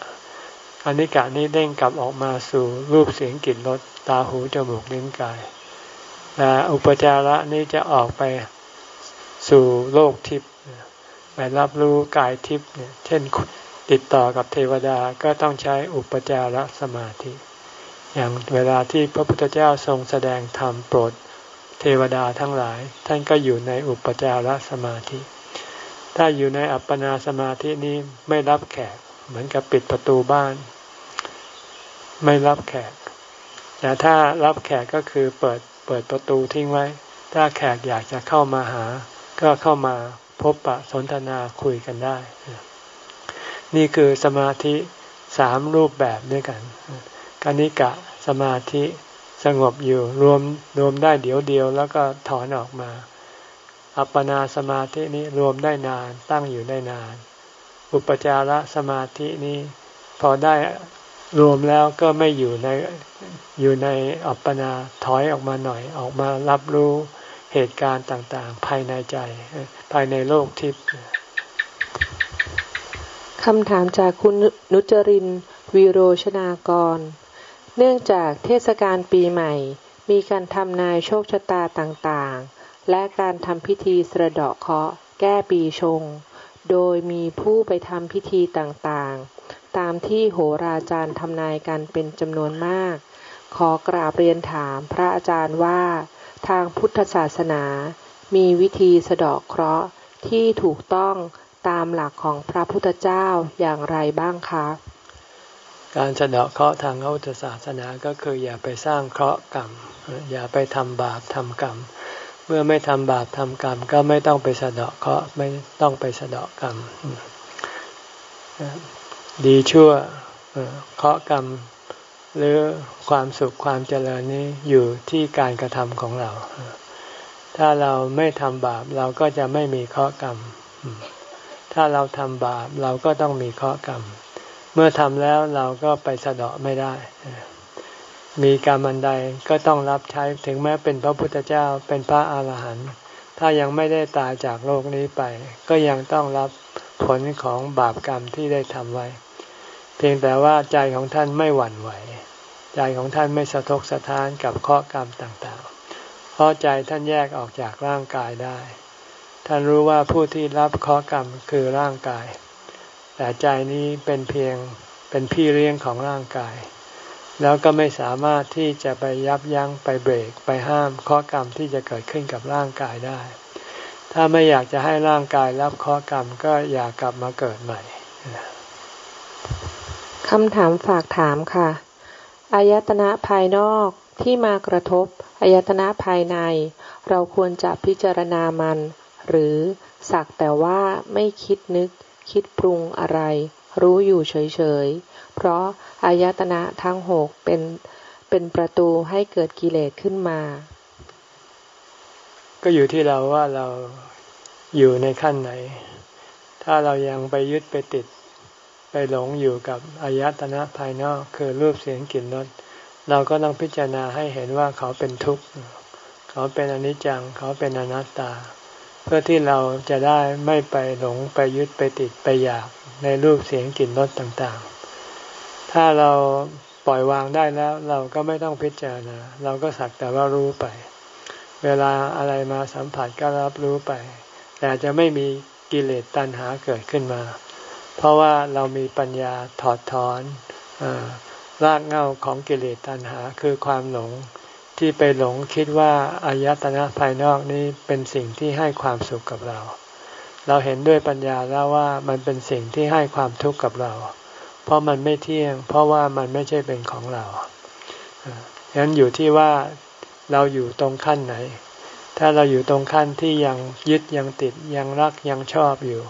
A: คณิกะนี้เด้งกลับออกมาสู่รูปเสียงกลิ่นรสตาหูจมูกลิ้นกายแต่อุปจาระนี้จะออกไปสู่โลกทิพย์ไปรับรู้กายทิพย์เช่นติดต่อกับเทวดาก็ต้องใช้อุปจารสมาธิ อย่างเวลาที่พระพุทธเจ้าทรงแสดงธรรมโปรดเทวดาทั้งหลาย ท่านก็อยู่ในอุปจารสมาธิ ถ้าอยู่ในอัปปนาสมาธินี้ไม่รับแขก เหมือนกับปิดประตูบ้าน ไม่รับแขก แต่ถ้ารับแขกก็คือเปิดเปิดประตูทิ้งไว้ ถ้าแขกอยากจะเข้ามาหา ก็เข้ามาพบปะสนทนาคุยกันได้ นี่คือสมาธิสามรูปแบบด้วยกัน กานิกะสมาธิสงบอยู่รวมรวมได้เดี๋ยวเดียวแล้วก็ถอนออกมา อัปปนาสมาธินี้รวมได้นานตั้งอยู่ได้นาน อุปจารสมาธินี้พอได้รวมแล้วก็ไม่อยู่ในอยู่ในอัปปนาถอยออกมาหน่อยออกมารับรู้เหตุการณ์ต่างๆ ภายในใจ ภายในโลกทิพย์
B: คำถามจากคุณนุจรินวีโรชนากร เนื่องจากเทศกาลปีใหม่ มีการทำนายโชคชะตาต่างๆ และการทำพิธีสระเดาะเคราะห์แก้ปีชง โดยมีผู้ไปทำพิธีต่างๆ ตามที่โหราจารย์ทำนายกันเป็นจำนวนมาก ขอกราบเรียนถามพระอาจารย์ว่า ทางพุทธศาสนา มีวิธีสะเดาะเคราะห์ที่ถูกต้องตามหลักของพระพุทธเจ้าอย่างไรบ้างคะ
A: การสะเดาะเคราะห์ทางพุทธศาสนาก็คืออย่าไปสร้างเคราะห์กรรม อย่าไปทำบาปทำกรรม เมื่อไม่ทำบาปทำกรรม ก็ไม่ต้องไปสะเดาะเคราะห์ไม่ต้องไปสะเดาะกรรม ดีชั่วเคราะห์กรรมหรือความสุขความเจริญนี้อยู่ที่การกระทำของเรา ถ้าเราไม่ทำบาปเราก็จะไม่มีเคราะห์กรรม ถ้าเราทำบาปเราก็ต้องมีเคราะห์กรรม เมื่อทำแล้วเราก็ไปสะเดาะไม่ได้ มีกรรมอันใดก็ต้องรับใช้ถึงแม้เป็นพระพุทธเจ้าเป็นพระอาหารหันต์ถ้ายังไม่ได้ตายจากโลกนี้ไป ก็ยังต้องรับผลของบาปกรรมที่ได้ทำไว้ เพียงแต่ว่าใจของท่านไม่หวั่นไหว ใจของท่านไม่สะทกสะท้านกับข้อกรรมต่างๆ เพราะใจท่านแยกออกจากร่างกายได้ ท่านรู้ว่าผู้ที่รับข้อกรรมคือร่างกาย แต่ใจนี้เป็นเพียงเป็นพี่เลี้ยงของร่างกาย แล้วก็ไม่สามารถที่จะไปยับยั้งไปเบรกไปห้ามข้อกรรมที่จะเกิดขึ้นกับร่างกายได้ ถ้าไม่อยากจะให้ร่างกายรับข้อกรรมก็อย่ากลับมาเกิดใหม่
B: คำถามฝากถามค่ะอายตนะภายนอกที่มากระทบอายตนะภายใน เราควรจะพิจารณามัน หรือสักแต่ว่าไม่คิดนึก คิดปรุงอะไร รู้อยู่เฉยๆ เพราะอายตนะทั้งหกเป็นเป็นประตูให้เกิดกิเลสขึ้นมา
A: ก็อยู่ที่เราว่าเราอยู่ในขั้นไหน ถ้าเรายังไปยึดไปติด ไปหลงอยู่กับอายตนะภายนอกคือรูปเสียงกลิ่นรสเราก็ต้องพิจารณาให้เห็นว่าเขาเป็นทุกข์ เขาเป็นอนิจจัง เขาเป็นอนัตตาเพื่อที่เราจะได้ไม่ไปหลงไปยึดไปติดไปอยากในรูปเสียงกลิ่นรสต่างๆ ถ้าเราปล่อยวางได้แล้ว เราก็ไม่ต้องพิจารณาเราก็สักแต่ว่ารู้ไป เวลาอะไรมาสัมผัสก็รับรู้ไป แต่จะไม่มีกิเลสตัณหาเกิดขึ้นมา เพราะว่าเรามีปัญญาถอดถอนรากเหง้าของกิเลสตัณหาคือความหลง ที่ไปหลงคิดว่าอายตนะภายนอกนี้เป็นสิ่งที่ให้ความสุขกับเรา เราเห็นด้วยปัญญาแล้วว่ามันเป็นสิ่งที่ให้ความทุกข์กับเรา เพราะมันไม่เที่ยง เพราะว่ามันไม่ใช่เป็นของเราฉะนั้นอยู่ที่ว่าเราอยู่ตรงขั้นไหน ถ้าเราอยู่ตรงขั้นที่ยังยึดยังติดยังรักยังชอบอยู่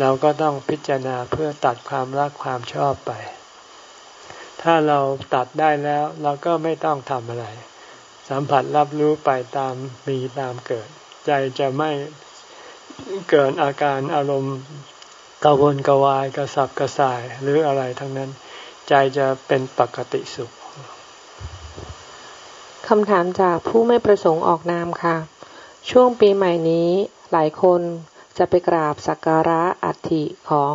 A: เราก็ต้องพิจารณาเพื่อตัดความรักความชอบไป ถ้าเราตัดได้แล้วเราก็ไม่ต้องทำอะไร สัมผัสรับรู้ไปตามมีตามเกิด ใจจะไม่เกิดอาการอารมณ์กวนกวายกระสับกระส่ายหรืออะไรทั้งนั้น ใจจะเป็นปกติสุข
B: คำถามจากผู้ไม่ประสงค์ออกนามค่ะ ช่วงปีใหม่นี้หลายคนจะไปกราบสักการะอัฐิของ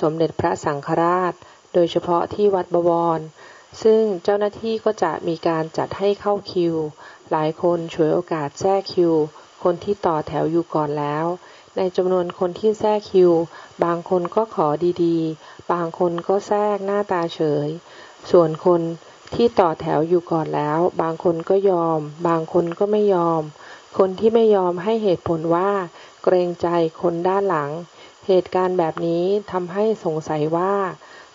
B: สมเด็จพระสังฆราช โดยเฉพาะที่วัดบวร ซึ่งเจ้าหน้าที่ก็จะมีการจัดให้เข้าคิว หลายคนฉวยโอกาสแทรกคิว คนที่ต่อแถวอยู่ก่อนแล้ว ในจำนวนคนที่แทรกคิว บางคนก็ขอดีๆ บางคนก็แทรกหน้าตาเฉย ส่วนคนที่ต่อแถวอยู่ก่อนแล้ว บางคนก็ยอม บางคนก็ไม่ยอม คนที่ไม่ยอมให้เหตุผลว่า เกรงใจคนด้านหลัง เหตุการณ์แบบนี้ทำให้สงสัยว่า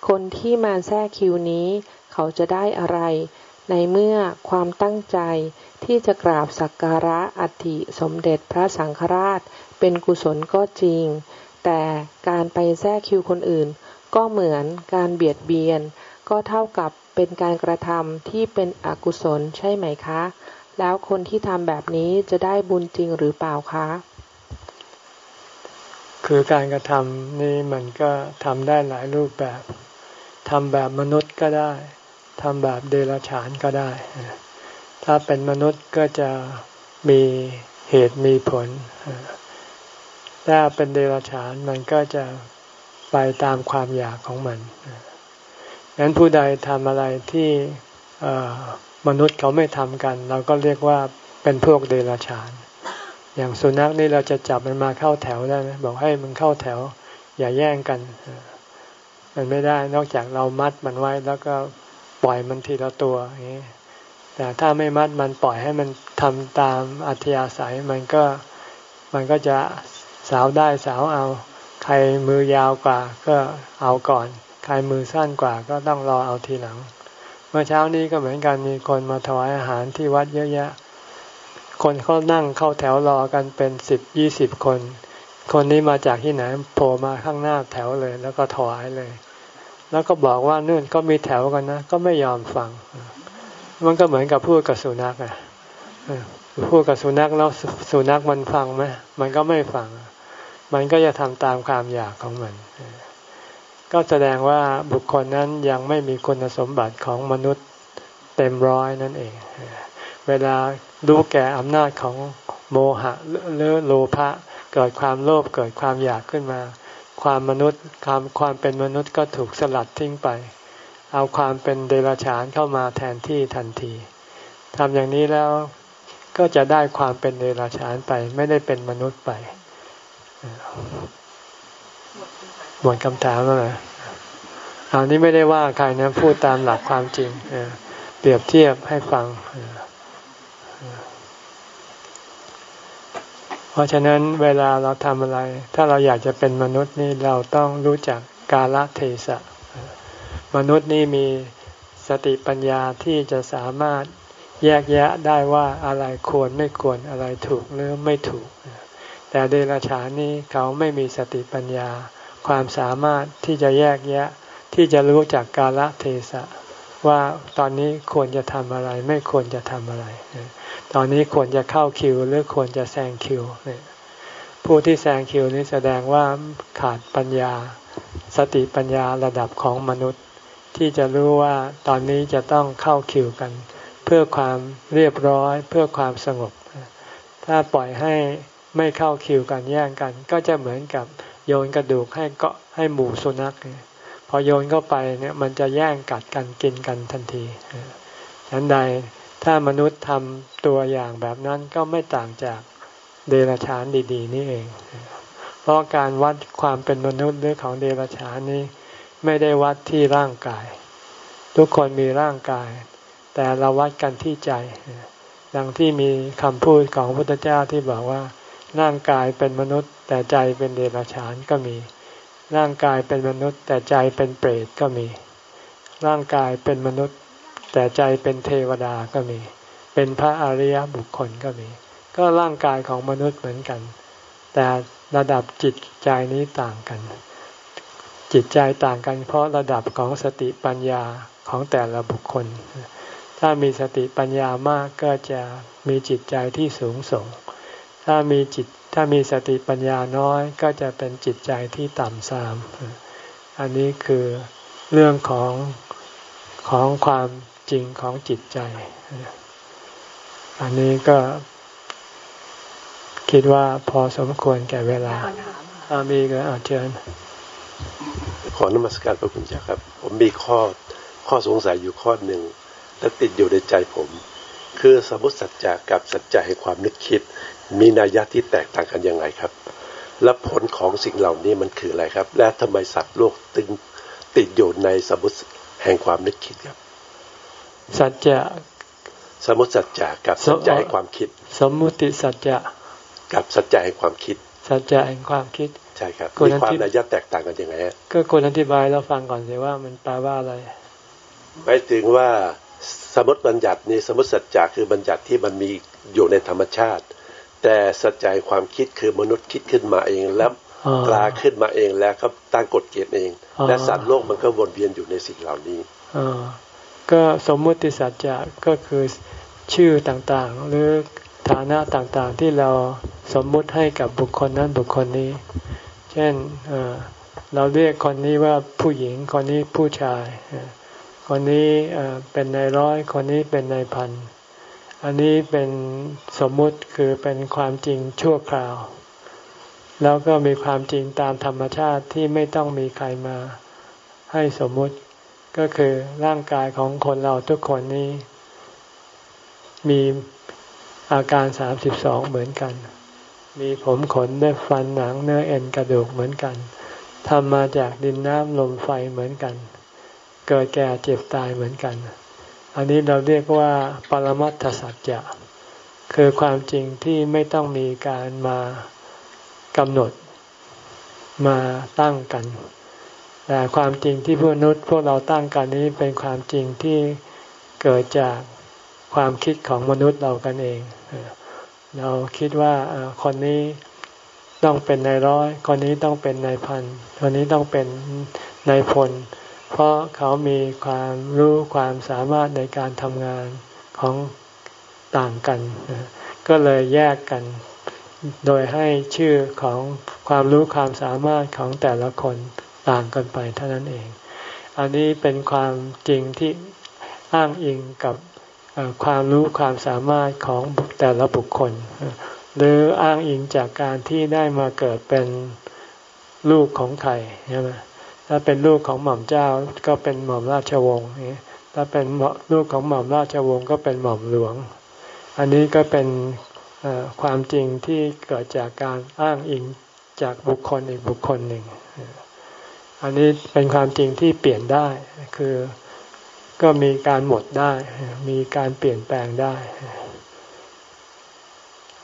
B: คนที่มาแทรกคิวนี้ เขาจะได้อะไร ในเมื่อความตั้งใจที่จะกราบสักการะอัฐิสมเด็จพระสังฆราช เป็นกุศลก็จริง แต่การไปแทรกคิวคนอื่น ก็เหมือนการเบียดเบียน ก็เท่ากับเป็นการกระทำที่เป็นอกุศลใช่ไหมคะ แล้วคนที่ทำแบบนี้จะได้บุญจริงหรือเปล่าคะ
A: คือการกระทำนี้มันก็ทำได้หลายรูปแบบทำแบบมนุษย์ก็ได้ ทำแบบเดรัจฉานก็ได้ ถ้าเป็นมนุษย์ก็จะมีเหตุมีผล ถ้าเป็นเดรัจฉานมันก็จะไปตามความอยากของมันงนั้นผู้ใดทำอะไรที่มนุษย์เขาไม่ทำกัน เราก็เรียกว่าเป็นพวกเดรัจฉาน อย่างสุนัขนี่เราจะจับมันมาเข้าแถวได้ไหมบอกให้มันเข้าแถว อย่าแย่งกัน มันไม่ได้นอกจากเรามัดมันไว้แล้วก็ ปล่อยมันทีละตัวอย่างนี้แต่ถ้าไม่มัดมันปล่อยให้มันทำตามอัธยาศัยมันก็มันก็จะสาวได้สาวเอา ใครมือยาวกว่าก็เอาก่อน ใครมือสั้นกว่าก็ต้องรอเอาทีหลัง เมื่อเช้านี้ก็เหมือนกันมีคนมาถวายอาหารที่วัดเยอะแยะ คนเขานั่งเข้าแถวรอกันเป็นสิบยี่สิบคน คนนี้มาจากที่ไหนโผล่มาข้างหน้าแถวเลย แล้วก็ถวายเลย แล้วก็บอกว่านู่นก็มีแถวกันนะ ก็ไม่ยอมฟัง มันก็เหมือนกับพูดกับสุนัขอะพูดกับสุนัขแล้วสุนัขมันฟังไหมมันก็ไม่ฟัง มันก็จะทำตามความอยากของมัน ก็แสดงว่าบุคคลนั้นยังไม่มีคุณสมบัติของมนุษย์เต็มร้อยนั่นเอง เวลารู้แก่อำนาจของโมหะหรือโลภะเกิดความโลภเกิดความอยากขึ้นมา ความมนุษย์ความความเป็นมนุษย์ก็ถูกสลัดทิ้งไป เอาความเป็นเดรัจฉานเข้ามาแทนที่ทันทีทำอย่างนี้แล้วก็จะได้ความเป็นเดรัจฉานไป ไม่ได้เป็นมนุษย์ไปหมดคำถามแล้วนะอันนี้ไม่ได้ว่าใครนะพูดตามหลักความจริงเปรียบเทียบให้ฟัง เพราะฉะนั้นเวลาเราทำอะไร ถ้าเราอยากจะเป็นมนุษย์นี่เราต้องรู้จักกาลเทศะ มนุษย์นี่มีสติปัญญาที่จะสามารถแยกแยะได้ว่าอะไรควรไม่ควรอะไรถูกหรือไม่ถูก แต่เดรัจฉานนี้เขาไม่มีสติปัญญา ความสามารถที่จะแยกแยะที่จะรู้จักกาลเทศะ ว่าตอนนี้ควรจะทำอะไร ไม่ควรจะทำอะไร ตอนนี้ควรจะเข้าคิว หรือควรจะแซงคิว ผู้ที่แซงคิวนี้แสดงว่าขาดปัญญา สติปัญญาระดับของมนุษย์ ที่จะรู้ว่าตอนนี้จะต้องเข้าคิวกัน เพื่อความเรียบร้อยเพื่อความสงบ ถ้าปล่อยให้ไม่เข้าคิวกันแย่งกัน ก็จะเหมือนกับโยนกระดูกให้เกาะให้หมูสุนัข พอโยนเข้าไปเนี่ยมันจะแย่งกัดกันกินกันทันทีฉันใดถ้ามนุษย์ทำตัวอย่างแบบนั้นก็ไม่ต่างจากเดรัจฉานดีๆ นี่เอง เพราะการวัดความเป็นมนุษย์หรือของเดรัจฉานนี้ ไม่ได้วัดที่ร่างกาย ทุกคนมีร่างกาย แต่เราวัดกันที่ใจ ดังที่มีคำพูดของพระพุทธเจ้าที่บอกว่าร่างกายเป็นมนุษย์ แต่ใจเป็นเดรัจฉานก็มี ร่างกายเป็นมนุษย์ แต่ใจเป็นเปรตก็มี ร่างกายเป็นมนุษย์ แต่ใจเป็นเทวดาก็มี เป็นพระอริยบุคคลก็มี ก็ร่างกายของมนุษย์เหมือนกัน แต่ระดับจิตใจนี้ต่างกัน จิตใจต่างกัน เพราะระดับของสติปัญญาของแต่ละบุคคล ถ้ามีสติปัญญามากก็จะมีจิตใจที่สูงส่ง ถ้ามีจิตถ้ามีสติปัญญาน้อยก็จะเป็นจิตใจที่ต่ำทราม อันนี้คือเรื่องของของความจริงของจิตใจ อันนี้ก็คิดว่าพอสมควรแก่เวลาอามีก็อาเชิญ
C: ขอนมัสการพระคุณเจ้าครับ ผมมีข้อข้อสงสัยอยู่ข้อหนึ่งและติดอยู่ในใจผม คือสมมติสัจจะกับสัจจะให้ความนึกคิด มีนัยยะที่แตกต่างกันยังไงครับ และผลของสิ่งเหล่านี้มันคืออะไรครับ และทำไมสัตว์โลกตึงติดอยู่ในสมมติแห่งความนึกคิดครับ
A: สัจจะ
C: สมมติสัจจะกับสัจจะให้ความคิด
A: สมมุติสัจจะ
C: กับสัจจะให้ความคิด
A: สัจจะแห่งความคิด
C: ใช่ครับมีความนัยยะแตกต่างกันยังไง
A: ก็คนอธิบายเราฟังก่อนสิว่ามันแปลว่าอะไร
C: หมายถึงว่า สมมติบัญญัตินี่สมมติสัจจะคือบัญญัติที่มันมีอยู่ในธรรมชาติ แต่สัจจะความคิดคือมนุษย์คิดขึ้นมาเองแล้วกลาขึ้นมาเองแล้วก็ตั้งกฎเกณฑ์เอง และสัตว์โลกมันก็วนเวียนอยู่ในสิ่งเหล่านี้
A: ก็สมมุติสัจจะก็คือชื่อต่างๆ หรือฐานะต่างๆที่เราสมมุติให้กับบุคคลนั้นบุคคลนี้ เช่นเราเรียกคนนี้ว่าผู้หญิงคนนี้ผู้ชาย คนนี้เป็นในร้อย คนนี้เป็นในพัน อันนี้เป็นสมมุติคือเป็นความจริงชั่วคราว แล้วก็มีความจริงตามธรรมชาติที่ไม่ต้องมีใครมาให้สมมุติ ก็คือร่างกายของคนเราทุกคนนี้ มีอาการสามสิบสองเหมือนกัน มีผมขนเนื้อฟันหนังเนื้อเอ็นกระดูกเหมือนกันทำมาจากดินน้ำลมไฟเหมือนกัน เกิดแก่เจ็บตายเหมือนกัน อันนี้เราเรียกว่าปรมัตถสัจจะคือความจริงที่ไม่ต้องมีการมากำหนดมาตั้งกัน แต่ความจริงที่พวกนุษย์พวกเราตั้งกันนี้เป็นความจริงที่เกิดจากความคิดของมนุษย์เรากันเอง เราคิดว่าคนนี้ต้องเป็นนายร้อย คนนี้ต้องเป็นนายพัน คนนี้ต้องเป็นนายพล เพราะเขามีความรู้ความสามารถในการทำงานของต่างกัน ก็เลยแยกกัน โดยให้ชื่อของความรู้ความสามารถของแต่ละคนต่างกันไปเท่านั้นเอง อันนี้เป็นความจริงที่อ้างอิงกับความรู้ความสามารถของแต่ละบุคคล หรืออ้างอิงจากการที่ได้มาเกิดเป็นลูกของใครใช่ไหม ถ้าเป็นลูกของหม่อมเจ้าก็เป็นหม่อมราชวงศ์ถ้าเป็นลูกของหม่อมราชวงศ์ก็เป็นหม่อมหลวง อันนี้ก็เป็นความจริงที่เกิดจากการอ้างอิงจากบุคคลอีกบุคคลหนึ่ง อันนี้เป็นความจริงที่เปลี่ยนได้ คือก็มีการหมดได้ มีการเปลี่ยนแปลงได้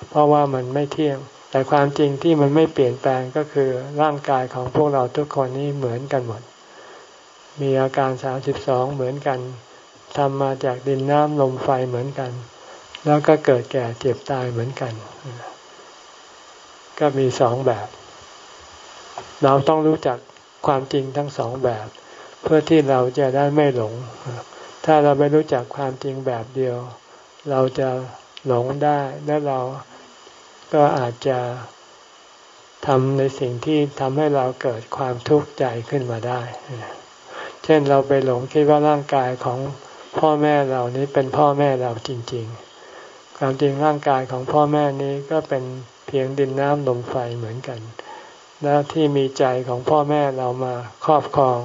A: เพราะว่ามันไม่เที่ยง แต่ความจริงที่มันไม่เปลี่ยนแปลงก็คือร่างกายของพวกเราทุกคนนี้เหมือนกันหมด มีอาการสามสิบสองเหมือนกันทำมาจากดินน้ำลมไฟเหมือนกัน แล้วก็เกิดแก่เจ็บตายเหมือนกัน ก็มีสองแบบ เราต้องรู้จักความจริงทั้งสองแบบ เพื่อที่เราจะได้ไม่หลง ถ้าเราไม่รู้จักความจริงแบบเดียว เราจะหลงได้และเรา ก็อาจจะทำในสิ่งที่ทำให้เราเกิดความทุกข์ใจขึ้นมาได้ เช่นเราไปหลงคิดว่าร่างกายของพ่อแม่เรานี้เป็นพ่อแม่เราจริง ๆ ความจริงร่างกายของพ่อแม่นี้ก็เป็นเพียงดินน้ำลมไฟเหมือนกัน แล้วที่มีใจของพ่อแม่เรามาครอบครอง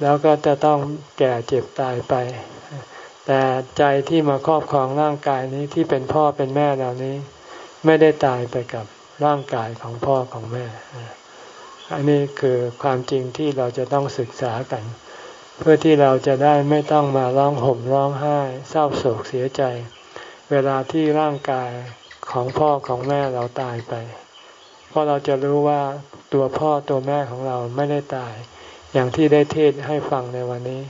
A: แล้วก็จะต้องแก่เจ็บตายไป แต่ใจที่มาครอบครองร่างกายนี้ที่เป็นพ่อเป็นแม่เหล่านี้ ไม่ได้ตายไปกับร่างกายของพ่อของแม่ อันนี้คือความจริงที่เราจะต้องศึกษากัน เพื่อที่เราจะได้ไม่ต้องมาร้องห่มร้องไห้ เศร้าโศกเสียใจ เวลาที่ร่างกายของพ่อของแม่เราตายไป เพราะเราจะรู้ว่าตัวพ่อตัวแม่ของเราไม่ได้ตาย อย่างที่ได้เทศให้ฟังในวันนี้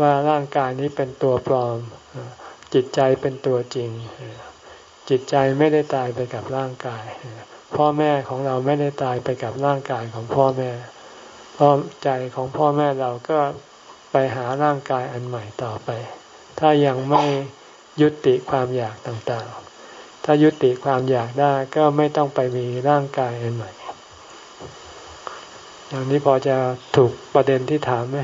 A: ว่าร่างกายนี้เป็นตัวปลอม จิตใจเป็นตัวจริง จิตใจไม่ได้ตายไปกับร่างกาย พ่อแม่ของเราไม่ได้ตายไปกับร่างกายของพ่อแม่พราะใจของพ่อแม่เราก็ไปหาร่างกายอันใหม่ต่อไป ถ้ายังไม่ยุติความอยากต่างๆ ถ้ายุติความอยากได้ก็ไม่ต้องไปมีร่างกายอันใหม่ อย่างนี้พอจะถูกประเด็นที่ถามไหม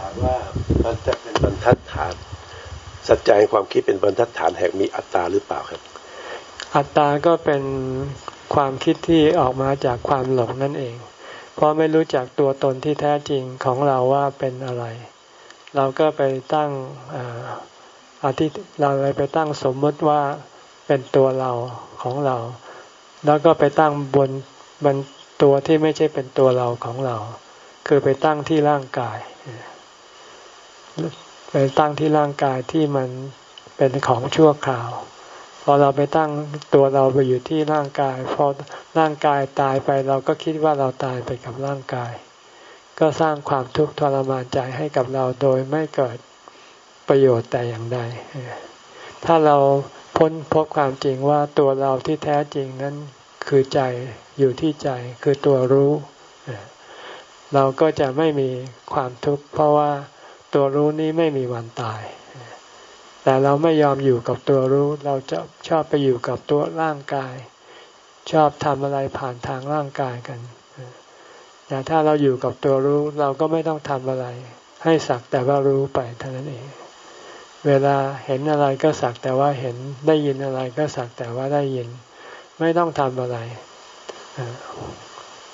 C: ถามว่ามันจะเป็นบรรทัดฐาน สัจจะความคิดเป็นบรรทัดฐานแห่งมีอัตตาหรือเปล่าครับ
A: อัตตาก็เป็นความคิดที่ออกมาจากความหลงนั่นเอง เพราะไม่รู้จักตัวตนที่แท้จริงของเราว่าเป็นอะไร เราก็ไปตั้งอาทิเราเลยไปตั้งสมมติว่าเป็นตัวเราของเรา แล้วก็ไปตั้งบนบนตัวที่ไม่ใช่เป็นตัวเราของเรา คือไปตั้งที่ร่างกาย ไปตั้งที่ร่างกายที่มันเป็นของชั่วคราว พอเราไปตั้งตัวเราไปอยู่ที่ร่างกาย พอร่างกายตายไปเราก็คิดว่าเราตายไปกับร่างกาย ก็สร้างความทุกข์ทรมานใจให้กับเราโดยไม่เกิดประโยชน์แต่อย่างใด ถ้าเราพ้นพบความจริงว่าตัวเราที่แท้จริงนั้นคือใจอยู่ที่ใจคือตัวรู้ เราก็จะไม่มีความทุกข์เพราะว่า ตัวรู้นี้ไม่มีวันตาย แต่เราไม่ยอมอยู่กับตัวรู้ เราจะชอบไปอยู่กับตัวร่างกาย ชอบทำอะไรผ่านทางร่างกายกันแต่ถ้าเราอยู่กับตัวรู้ เราก็ไม่ต้องทำอะไร ให้สักแต่ว่ารู้ไปเท่านั้นเอง เวลาเห็นอะไรก็สักแต่ว่าเห็นได้ยินอะไรก็สักแต่ว่าได้ยิน ไม่ต้องทำอะไร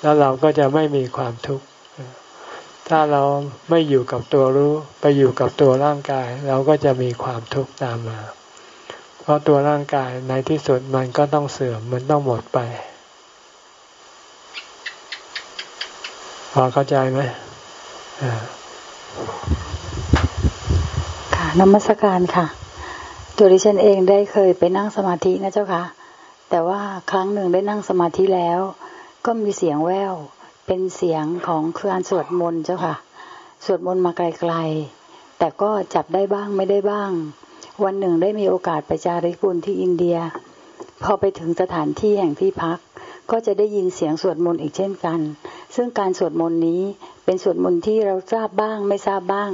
A: แล้วเราก็จะไม่มีความทุกข์ ถ้าเราไม่อยู่กับตัวรู้ ไปอยู่กับตัวร่างกาย เราก็จะมีความทุกข์ตามมา เพราะตัวร่างกายในที่สุดมันก็ต้องเสื่อมมันต้องหมดไป พอเข้าใจไหม
D: ค่ะนมัสการค่ะ ตัวดิฉันเองได้เคยไปนั่งสมาธินะเจ้าค่ะ แต่ว่าครั้งหนึ่งได้นั่งสมาธิแล้ว ก็มีเสียงแวว เป็นเสียงของเคลื่อนสวดมนต์เจ้าค่ะ สวดมนต์มาไกลๆ แต่ก็จับได้บ้างไม่ได้บ้าง วันหนึ่งได้มีโอกาสไปจาริกบุญที่อินเดีย พอไปถึงสถานที่แห่งที่พัก ก็จะได้ยินเสียงสวดมนต์อีกเช่นกัน ซึ่งการสวดมนต์นี้เป็นสวดมนต์ที่เราทราบบ้างไม่ทราบบ้าง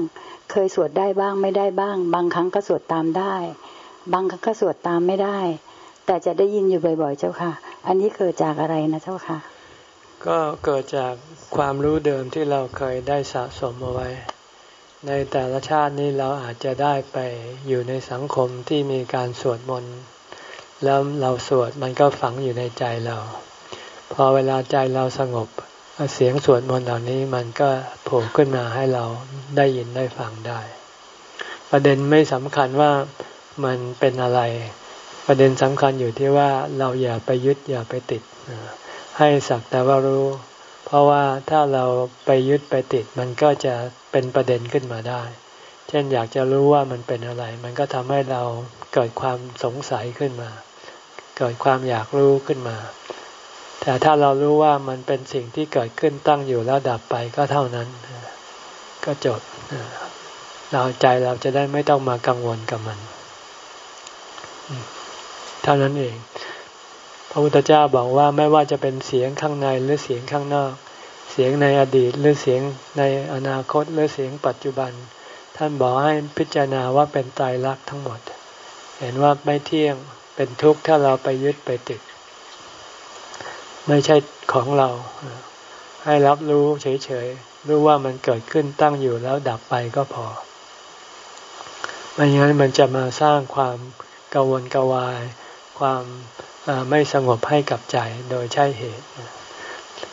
D: เคยสวดได้บ้างไม่ได้บ้าง บางครั้งก็สวดตามได้ บางครั้งก็สวดตามไม่ได้ แต่จะได้ยินอยู่บ่อยๆ เจ้าค่ะ อันนี้เกิดจากอะไรนะเจ้าค่ะ
A: ก็เกิดจากความรู้เดิมที่เราเคยได้สะสมเอาไว้ ในแต่ละชาตินี้เราอาจจะได้ไปอยู่ในสังคมที่มีการสวดมนต์แล้วเราสวดมันก็ฝังอยู่ในใจเรา พอเวลาใจเราสงบเสียงสวดมนต์เหล่านี้มันก็โผล่ขึ้นมาให้เราได้ยินได้ฟังได้ ประเด็นไม่สำคัญว่ามันเป็นอะไร ประเด็นสำคัญอยู่ที่ว่าเราอย่าไปยึดอย่าไปติด ให้สักแต่ว่ารู้ เพราะว่าถ้าเราไปยึดไปติดมันก็จะเป็นประเด็นขึ้นมาได้ เช่นอยากจะรู้ว่ามันเป็นอะไร มันก็ทำให้เราเกิดความสงสัยขึ้นมา เกิดความอยากรู้ขึ้นมา แต่ถ้าเรารู้ว่ามันเป็นสิ่งที่เกิดขึ้นตั้งอยู่แล้วดับไปก็เท่านั้น ก็จบเราใจเราจะได้ไม่ต้องมากังวลกับมัน เท่านั้นเอง พระพุทธเจ้าบอกว่าไม่ว่าจะเป็นเสียงข้างในหรือเสียงข้างนอก เสียงในอดีตหรือเสียงในอนาคตหรือเสียงปัจจุบัน ท่านบอกให้พิจารณาว่าเป็นตายรักทั้งหมด เห็นว่าไม่เที่ยงเป็นทุกข์ถ้าเราไปยึดไปติด ไม่ใช่ของเรา ให้รับรู้เฉยๆรู้ว่ามันเกิดขึ้นตั้งอยู่แล้วดับไปก็พอไม่งั้นมันจะมาสร้างความกังวลกวาย ความ ไม่สงบให้กับใจโดยใช่เหตุ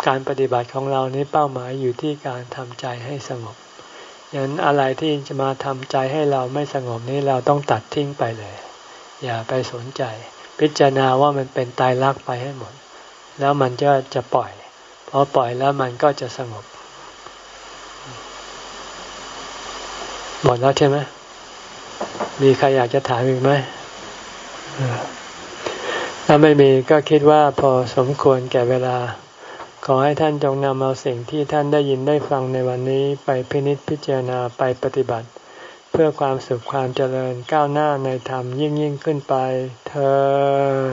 A: การปฏิบัติของเรานี้เป้าหมายอยู่ที่การทำใจให้สงบยันอะไรที่จะมาทำใจให้เราไม่สงบนี้เราต้องตัดทิ้งไปเลย อย่าไปสนใจ พิจารณาว่ามันเป็นตายรักไปให้หมด แล้วมันจะจะปล่อยพอปล่อยแล้วมันก็จะสงบ หมดแล้วใช่ไหมมีใครอยากจะถามอีกไหม ถ้าไม่มีก็คิดว่าพอสมควรแก่เวลา ขอให้ท่านจงนำเอาสิ่งที่ท่านได้ยินได้ฟังในวันนี้ไปพินิจพิจารณาไปปฏิบัติ เพื่อความสุขความเจริญก้าวหน้าในธรรมยิ่งยิ่งขึ้นไปเธอ